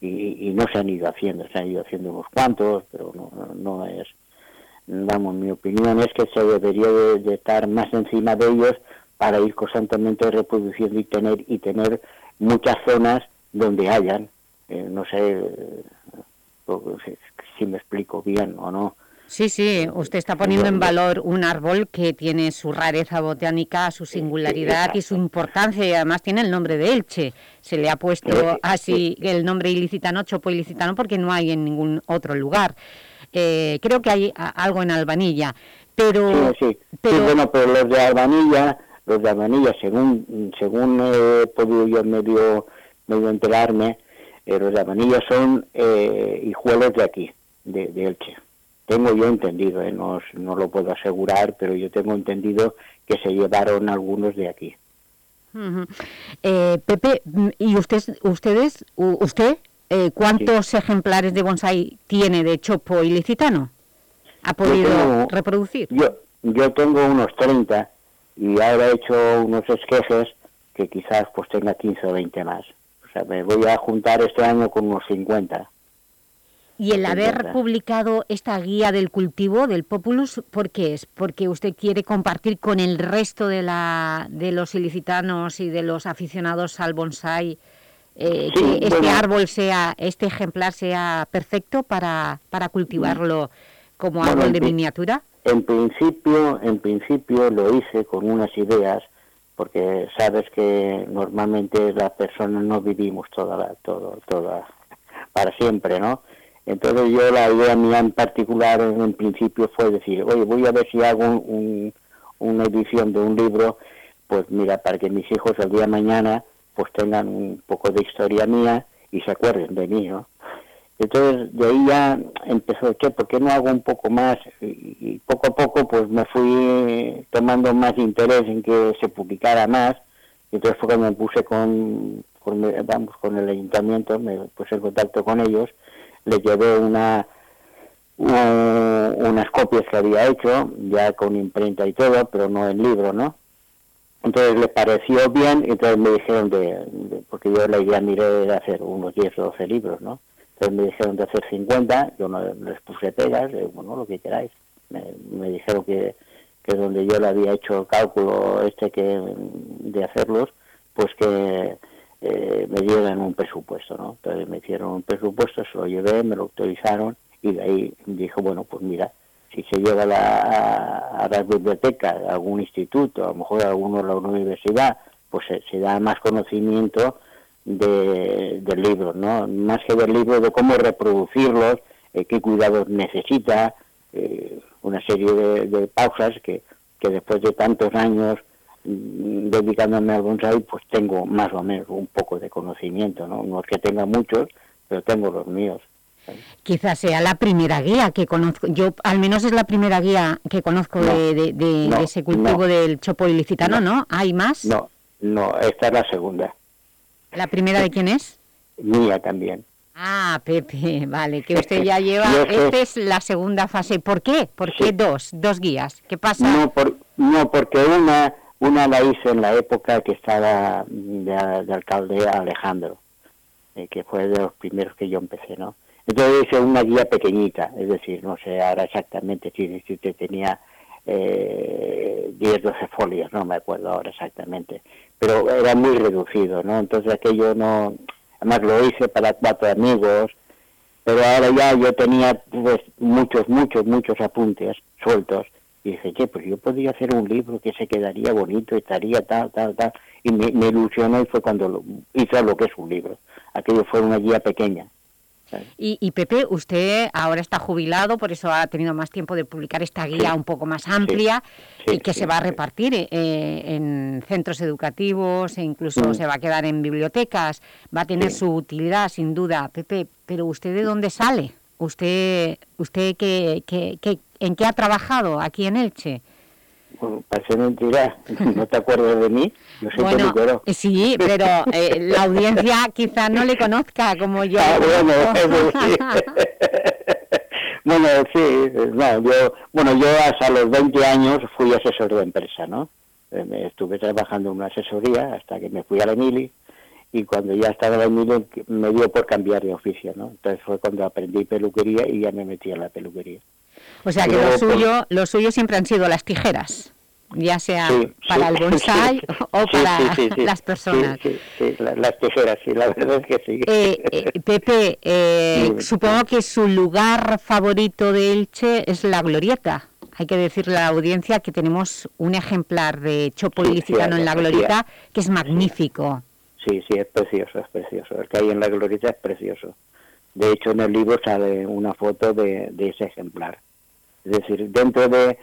y, y no se han ido haciendo, se han ido haciendo unos cuantos, pero no, no- es, vamos, mi opinión es que se debería de, de estar más encima de ellos para ir constantemente reproduciendo y tener y tener muchas zonas donde hayan, eh, no sé eh, si, me explico bien o no. Sí, sí, usted está poniendo en valor un árbol que tiene su rareza botánica, su singularidad y su importancia, y además tiene el nombre de Elche. Se le ha puesto así el nombre ilicitano, chopo ilicitano, porque no hay en ningún otro lugar. Eh, creo que hay algo en Albanilla, pero... Sí, sí. Sí, bueno, pero los de Albanilla, los de Albanilla, según según he podido yo medio, medio enterarme, eh, los de Albanilla son eh, hijuelos de aquí, de, de Elche. Tengo yo entendido, eh, no, no lo puedo asegurar, pero yo tengo entendido que se llevaron algunos de aquí. Ujú. Eh, Pepe, mm, ¿y usted, ustedes, u- usted, eh, cuántos ejemplares de bonsai tiene de chopo ilicitano? ¿Ha podido tengo- reproducir? Yo, yo tengo unos 30 y ahora he hecho unos esquejes que quizás pues tenga 15 o 20 más. O sea, me voy a juntar este año con unos 50. Y el haber publicado esta guía del cultivo del Populus, ¿por qué es? ¿Porque usted quiere compartir con el resto de, la, de los ilicitanos y de los aficionados al bonsai eh, Sí, que este bueno. árbol sea, este ejemplar sea perfecto para, para cultivarlo como Bueno, árbol de miniatura? En principio, en principio lo hice con unas ideas, porque sabes que normalmente las personas no vivimos toda la, todo, toda, para siempre, ¿no? Entonces yo la idea mía en particular en, principio fue decir, oye, voy a ver si hago un- una edición de un libro, pues mira, para que mis hijos el día de mañana pues tengan un poco de historia mía y se acuerden de mí, ¿no? Entonces de ahí ya empezó, che, ¿por qué no hago un poco más? Y, poco a poco pues me fui tomando más interés en que se publicara más. Entonces fue cuando me puse con, con, vamos, con el ayuntamiento, me puse en contacto con ellos, les llevé una, unas copias que había hecho, ya con imprenta y todo, pero no en libro, ¿no? Entonces les pareció bien, y entonces me dijeron de, porque yo la idea miré de hacer unos 10 o 12 libros, ¿no? Entonces me dijeron de hacer 50, yo no les puse pegas, bueno, lo que queráis. Me, dijeron que, que donde yo le había hecho el cálculo este que de hacerlos, pues que eh, me dieran un presupuesto, ¿no? Entonces me hicieron un presupuesto, se lo llevé, me lo autorizaron y de ahí dijo, bueno, pues mira, si se lleva a, las bibliotecas, a algún instituto, a lo mejor a alguno a la universidad, pues se, da más conocimiento de, del libro, ¿no? Más que del libro, de cómo reproducirlos, eh, qué cuidados necesita, eh, una serie de, pausas que, que después de tantos años mm, dedicándome al bonsai, pues tengo más o menos un poco de conocimiento, ¿no? No es que tenga muchos, pero tengo los míos. Quizás sea la primera guía que conozco, yo al menos es la primera guía que conozco de, ese cultivo del chopo ilicitano, ¿no? ¿Hay más? No, no, esta es la segunda. ¿La primera de quién es? Mía también. Ah, Pepe, vale, que usted [laughs] ya lleva, esta es la segunda fase. ¿Por qué? ¿Por qué dos? Dos guías. ¿Qué pasa? No, por, no porque una, una la hice en la época que estaba de, de alcalde Alejandro, eh, que fue de los primeros que yo empecé, ¿no? Entonces hice una guía pequeñita, es decir, no sé ahora exactamente si, si tenía eh, 10, 12 folios, no me acuerdo ahora exactamente, pero era muy reducido, ¿no? Entonces aquello no, además lo hice para cuatro amigos, pero ahora ya yo tenía pues, muchos, muchos, muchos apuntes sueltos y dije, che, pues yo podría hacer un libro que se quedaría bonito, estaría tal, tal, tal, y me, me ilusionó y fue cuando hice lo que es un libro. Aquello fue una guía pequeña, y, Pepe, usted ahora está jubilado, por eso ha tenido más tiempo de publicar esta guía un poco más amplia y que se va a repartir eh, en centros educativos e incluso mm. se va a quedar en bibliotecas. Va a tener su utilidad, sin duda. Pepe, pero ¿usted de dónde sale? ¿Usted, usted qué, en qué ha trabajado aquí en Elche? Parece mentira, [laughs] no te acuerdas de mí, yo soy bueno, Sí, pero eh, la audiencia [laughs] quizás no le conozca como yo. Ah, [laughs] bueno, sí. bueno, sí, no, yo, bueno, yo hasta los 20 años fui asesor de empresa, ¿no? Eh, estuve trabajando en una asesoría hasta que me fui a la Mili y cuando ya estaba en la Mili me dio por cambiar de oficio, ¿no? Entonces fue cuando aprendí peluquería y ya me metí en la peluquería. O sea que lo suyo, lo suyo siempre han sido las tijeras, ya sea para el [laughs] bonsai o para las personas. Sí, las tijeras, sí, la verdad es que sí. Eh, eh, Pepe, eh, supongo que su lugar favorito de Elche es la Glorieta. Hay que decirle a la audiencia que tenemos un ejemplar de chopo ilicitano en la Glorieta que es magnífico. Sí, sí, es precioso, es precioso. El que hay en la Glorieta es precioso. De hecho, en el libro sale una foto de ese ejemplar. Es decir, dentro de,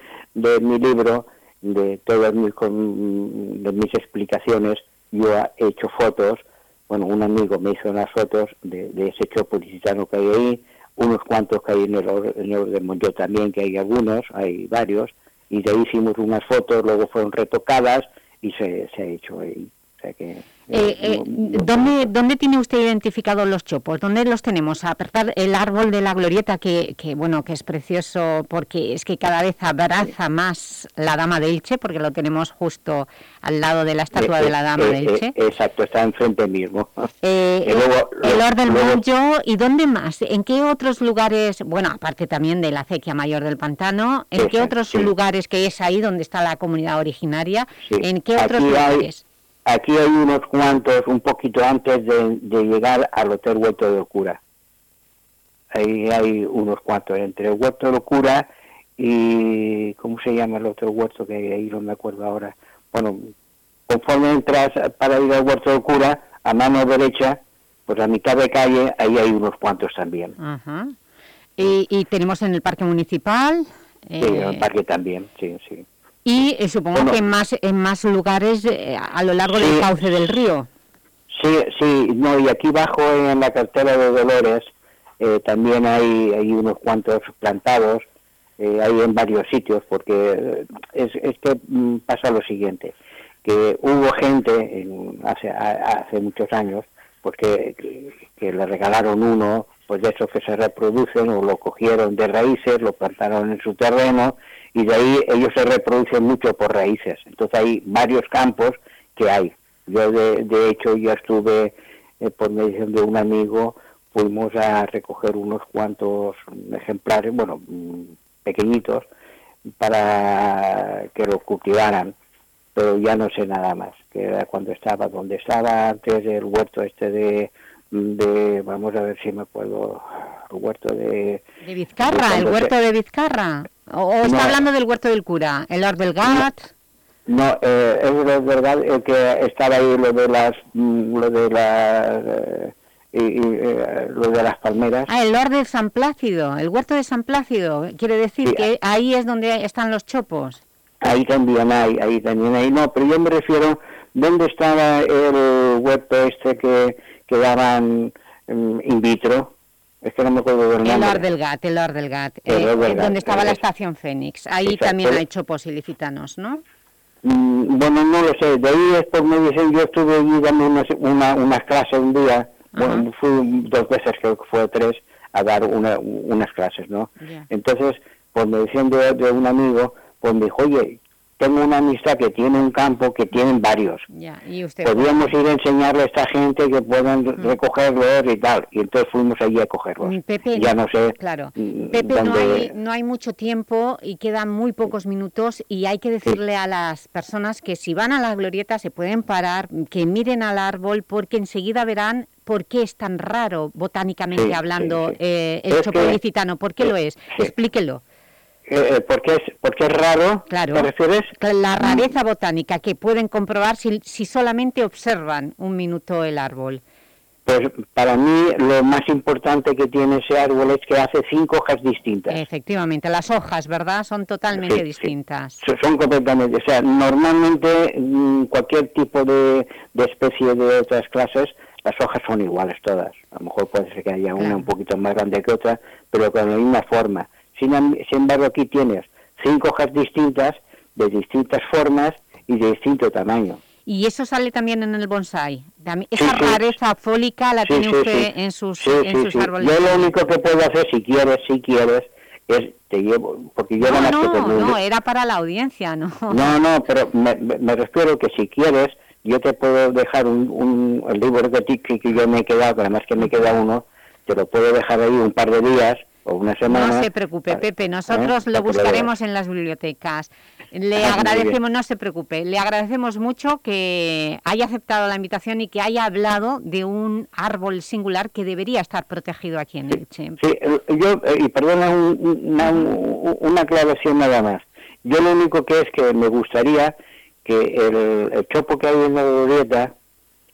mi libro, de todas mis, de mis explicaciones, yo he hecho fotos, bueno, un amigo me hizo unas fotos de, ese chopo licitano que hay ahí, unos cuantos que hay en el, en el yo también, que hay algunos, hay varios, y de ahí hicimos unas fotos, luego fueron retocadas y se, se ha hecho ahí. O sea que eh, eh, ¿dónde, ¿Dónde tiene usted identificados los chopos? ¿Dónde los tenemos? Apartar el árbol de la glorieta, que, que, bueno que es precioso porque es que cada vez abraza más la Dama de Elche, porque lo tenemos justo al lado de la estatua de la Dama de Elche. exacto, está enfrente mismo. Eh, [laughs] el Orden Monjo, ¿y dónde más? ¿En qué otros lugares, bueno, aparte también de la acequia mayor del pantano, en qué otros lugares, que es ahí donde está la comunidad originaria, en qué otros lugares? Aquí hay unos cuantos, un poquito antes de, llegar al Hotel Huerto de Locura. Ahí hay unos cuantos, entre el Huerto de Locura y... ¿Cómo se llama el otro huerto que ahí? No me acuerdo ahora. Bueno, conforme entras para ir al Huerto de Locura, a mano derecha, pues a mitad de calle, ahí hay unos cuantos también. ¿Y, tenemos en el Parque Municipal? Sí, en el eh, parque también, sí, sí. Y eh, supongo que en más, en más lugares eh, a lo largo del cauce del río. Sí, sí, no, y aquí bajo en la cartera de Dolores eh, también hay, hay unos cuantos plantados, hay en varios sitios, porque es, es que mm, pasa lo siguiente, que hubo gente hace, hace muchos años, porque que, le regalaron uno, pues de esos que se reproducen, o lo cogieron de raíces, lo plantaron en su terreno, y de ahí ellos se reproducen mucho por raíces. Entonces hay varios campos que hay. Yo de, de hecho ya estuve eh, por mediación de un amigo, fuimos a recoger unos cuantos ejemplares, bueno, mm, pequeñitos, para que los cultivaran, pero ya no sé nada más, que era cuando estaba, donde estaba antes el huerto este de, de vamos a ver si me puedo, huerto de... De Vizcarra, el huerto de Vizcarra. O, o está No. hablando del huerto del cura, el Orbelgat. No, eh, es verdad el que estaba ahí lo de las, mm, lo de las, eh, y, y, eh, lo de las palmeras. Ah, el Lord de San Plácido, el huerto de San Plácido. Quiere decir Sí. que ahí es donde están los chopos. Ahí también hay, ahí también hay. No, pero yo me refiero, ¿dónde estaba el huerto este que, que daban mm, in vitro? Es que no me acuerdo del El nombre. El Lord del Gat, El eh, Lord del Gat, donde estaba la eso. estación Fénix. Ahí Exacto. también hay chopos ilicitanos, ¿no? Mm, Bueno, no lo sé. De ahí es por mediación. Yo estuve allí dando unas, una, unas clases un día. Bueno, fui dos veces, creo que fue tres, a dar una, unas clases, ¿no? Entonces, por mediación de, de un amigo, pues me dijo, oye, tengo una amistad que tiene un campo que tienen varios. Ya, y usted... Podríamos ir a enseñarle a esta gente que puedan recogerlos y tal. Y entonces fuimos allí a cogerlos. Mm, Pepe, ya no sé. Claro. mm, Pepe, no hay, no hay mucho tiempo y quedan muy pocos minutos y hay que decirle a las personas que si van a la glorieta se pueden parar, que miren al árbol porque enseguida verán por qué es tan raro botánicamente Sí, hablando sí, eh, el ilicitano. ¿Por qué lo es? Explíquelo. Eh, eh, ¿por, qué es, ¿Por qué es raro? Claro. ¿Te refieres? La rareza botánica que pueden comprobar si, si solamente observan un minuto el árbol. Pues para mí lo más importante que tiene ese árbol es que hace cinco hojas distintas. Efectivamente, las hojas, ¿verdad? Son totalmente Sí, distintas. So- Son completamente, o sea, normalmente mm, cualquier tipo de, de especie de otras clases, las hojas son iguales todas. A lo mejor puede ser que haya una un poquito más grande que otra, pero con la misma forma. Sin, embargo, aquí tienes cinco hojas distintas, de distintas formas y de distinto tamaño. Y eso sale también en el bonsai. Esa Sí, sí. rareza fólica la Sí, tiene usted en sus, en sus árboles. Yo lo único que puedo hacer, si quieres, si quieres, es te llevo, porque yo No, que no, no, era para la audiencia, ¿no? No, no, pero me, me- refiero que si quieres, yo te puedo dejar un, un el libro de Tiki que yo me he quedado, que además que me queda uno, te lo puedo dejar ahí un par de días o una semana. No se preocupe, Pepe, nosotros ¿eh? lo buscaremos en las bibliotecas. [laughs] Le Ah, agradecemos, no se preocupe, le agradecemos mucho que haya aceptado la invitación y que haya hablado de un árbol singular que debería estar protegido aquí en Elche. Sí, el- yo, eh, y perdona un- un- una, un- una aclaración nada más. Yo lo único que es que me gustaría que el, el chopo que hay en la glorieta,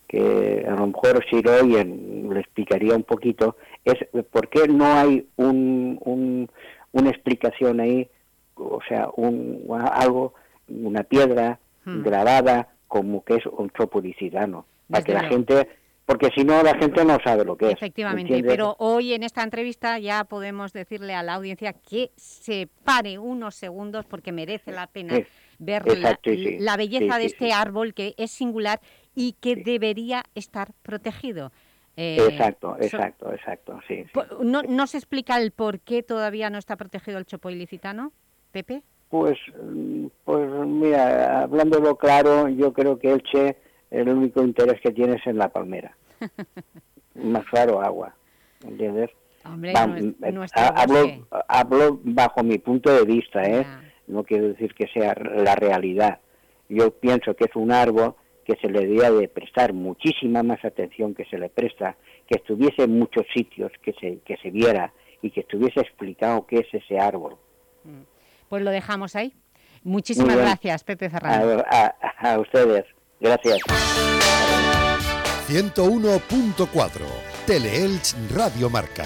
que a lo mejor si lo oyen le explicaría un poquito, es por qué no hay un, un- una explicación ahí, o sea, un, algo, una piedra Hmm. grabada como que es un chopo licitano, para que la gente, porque si no la gente no sabe lo que es. Efectivamente, pero hoy en esta entrevista ya podemos decirle a la audiencia que se pare unos segundos porque merece la pena Sí, ver la, exacto, y sí, la belleza sí, de este árbol que es singular y que debería estar protegido. Eh, exacto, so- exacto, exacto, sí. ¿no, ¿No se explica el por qué todavía no está protegido el chopo ilicitano, Pepe? Pues, pues mira, hablándolo claro, yo creo que Elche el único interés que tiene es en la palmera. [laughs] Más claro, agua, ¿entiendes? Hombre, Va- nues- eh, ha- hablo, hablo bajo mi punto de vista, ¿eh? No quiero decir que sea la realidad. Yo pienso que es un árbol que se le debería de prestar muchísima más atención que se le presta, que estuviese en muchos sitios, que se, que se viera y que estuviese explicado qué es ese árbol. Pues lo dejamos ahí. Muchísimas gracias, Pepe Ferrando. A, a- a ustedes. Gracias. 101.4 Teleelch Radio Marca.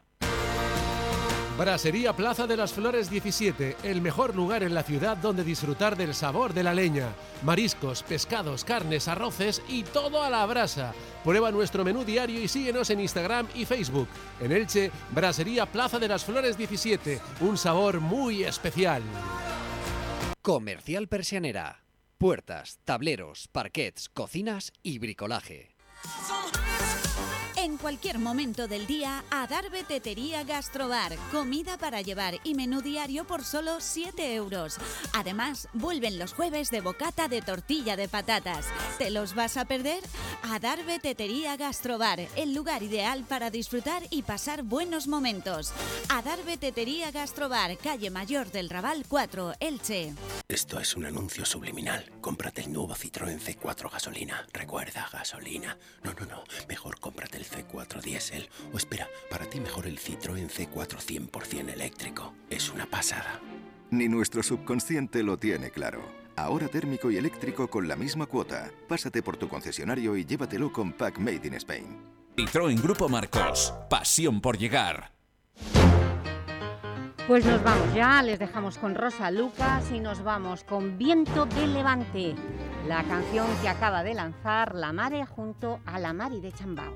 Brasería Plaza de las Flores 17, el mejor lugar en la ciudad donde disfrutar del sabor de la leña. Mariscos, pescados, carnes, arroces y todo a la brasa. Prueba nuestro menú diario y síguenos en Instagram y Facebook. En Elche, Brasería Plaza de las Flores 17, un sabor muy especial. Comercial Persianera. Puertas, tableros, parquets, cocinas y bricolaje. En cualquier momento del día, Adarve Tetería Gastrobar. Comida para llevar y menú diario por solo 7 euros. Además, vuelven los jueves de bocata de tortilla de patatas. ¿Te los vas a perder? Adarve Tetería Gastrobar, el lugar ideal para disfrutar y pasar buenos momentos. Adarve Tetería Gastrobar, calle Mayor del Raval 4, Elche. Esto es un anuncio subliminal. Cómprate el nuevo Citroën C4 gasolina. Recuerda, gasolina. No, no, no. Mejor cómprate el C4 diésel. O espera, para ti mejor el Citroën C4 100% eléctrico. Es una pasada. Ni nuestro subconsciente lo tiene claro. Ahora térmico y eléctrico con la misma cuota. Pásate por tu concesionario y llévatelo con Pack Made in Spain. Citroën Grupo Marcos. Pasión por llegar. Pues nos vamos ya, les dejamos con Rosa Lucas y nos vamos con Viento de Levante, la canción que acaba de lanzar La Mare junto a la Mari de Chambao.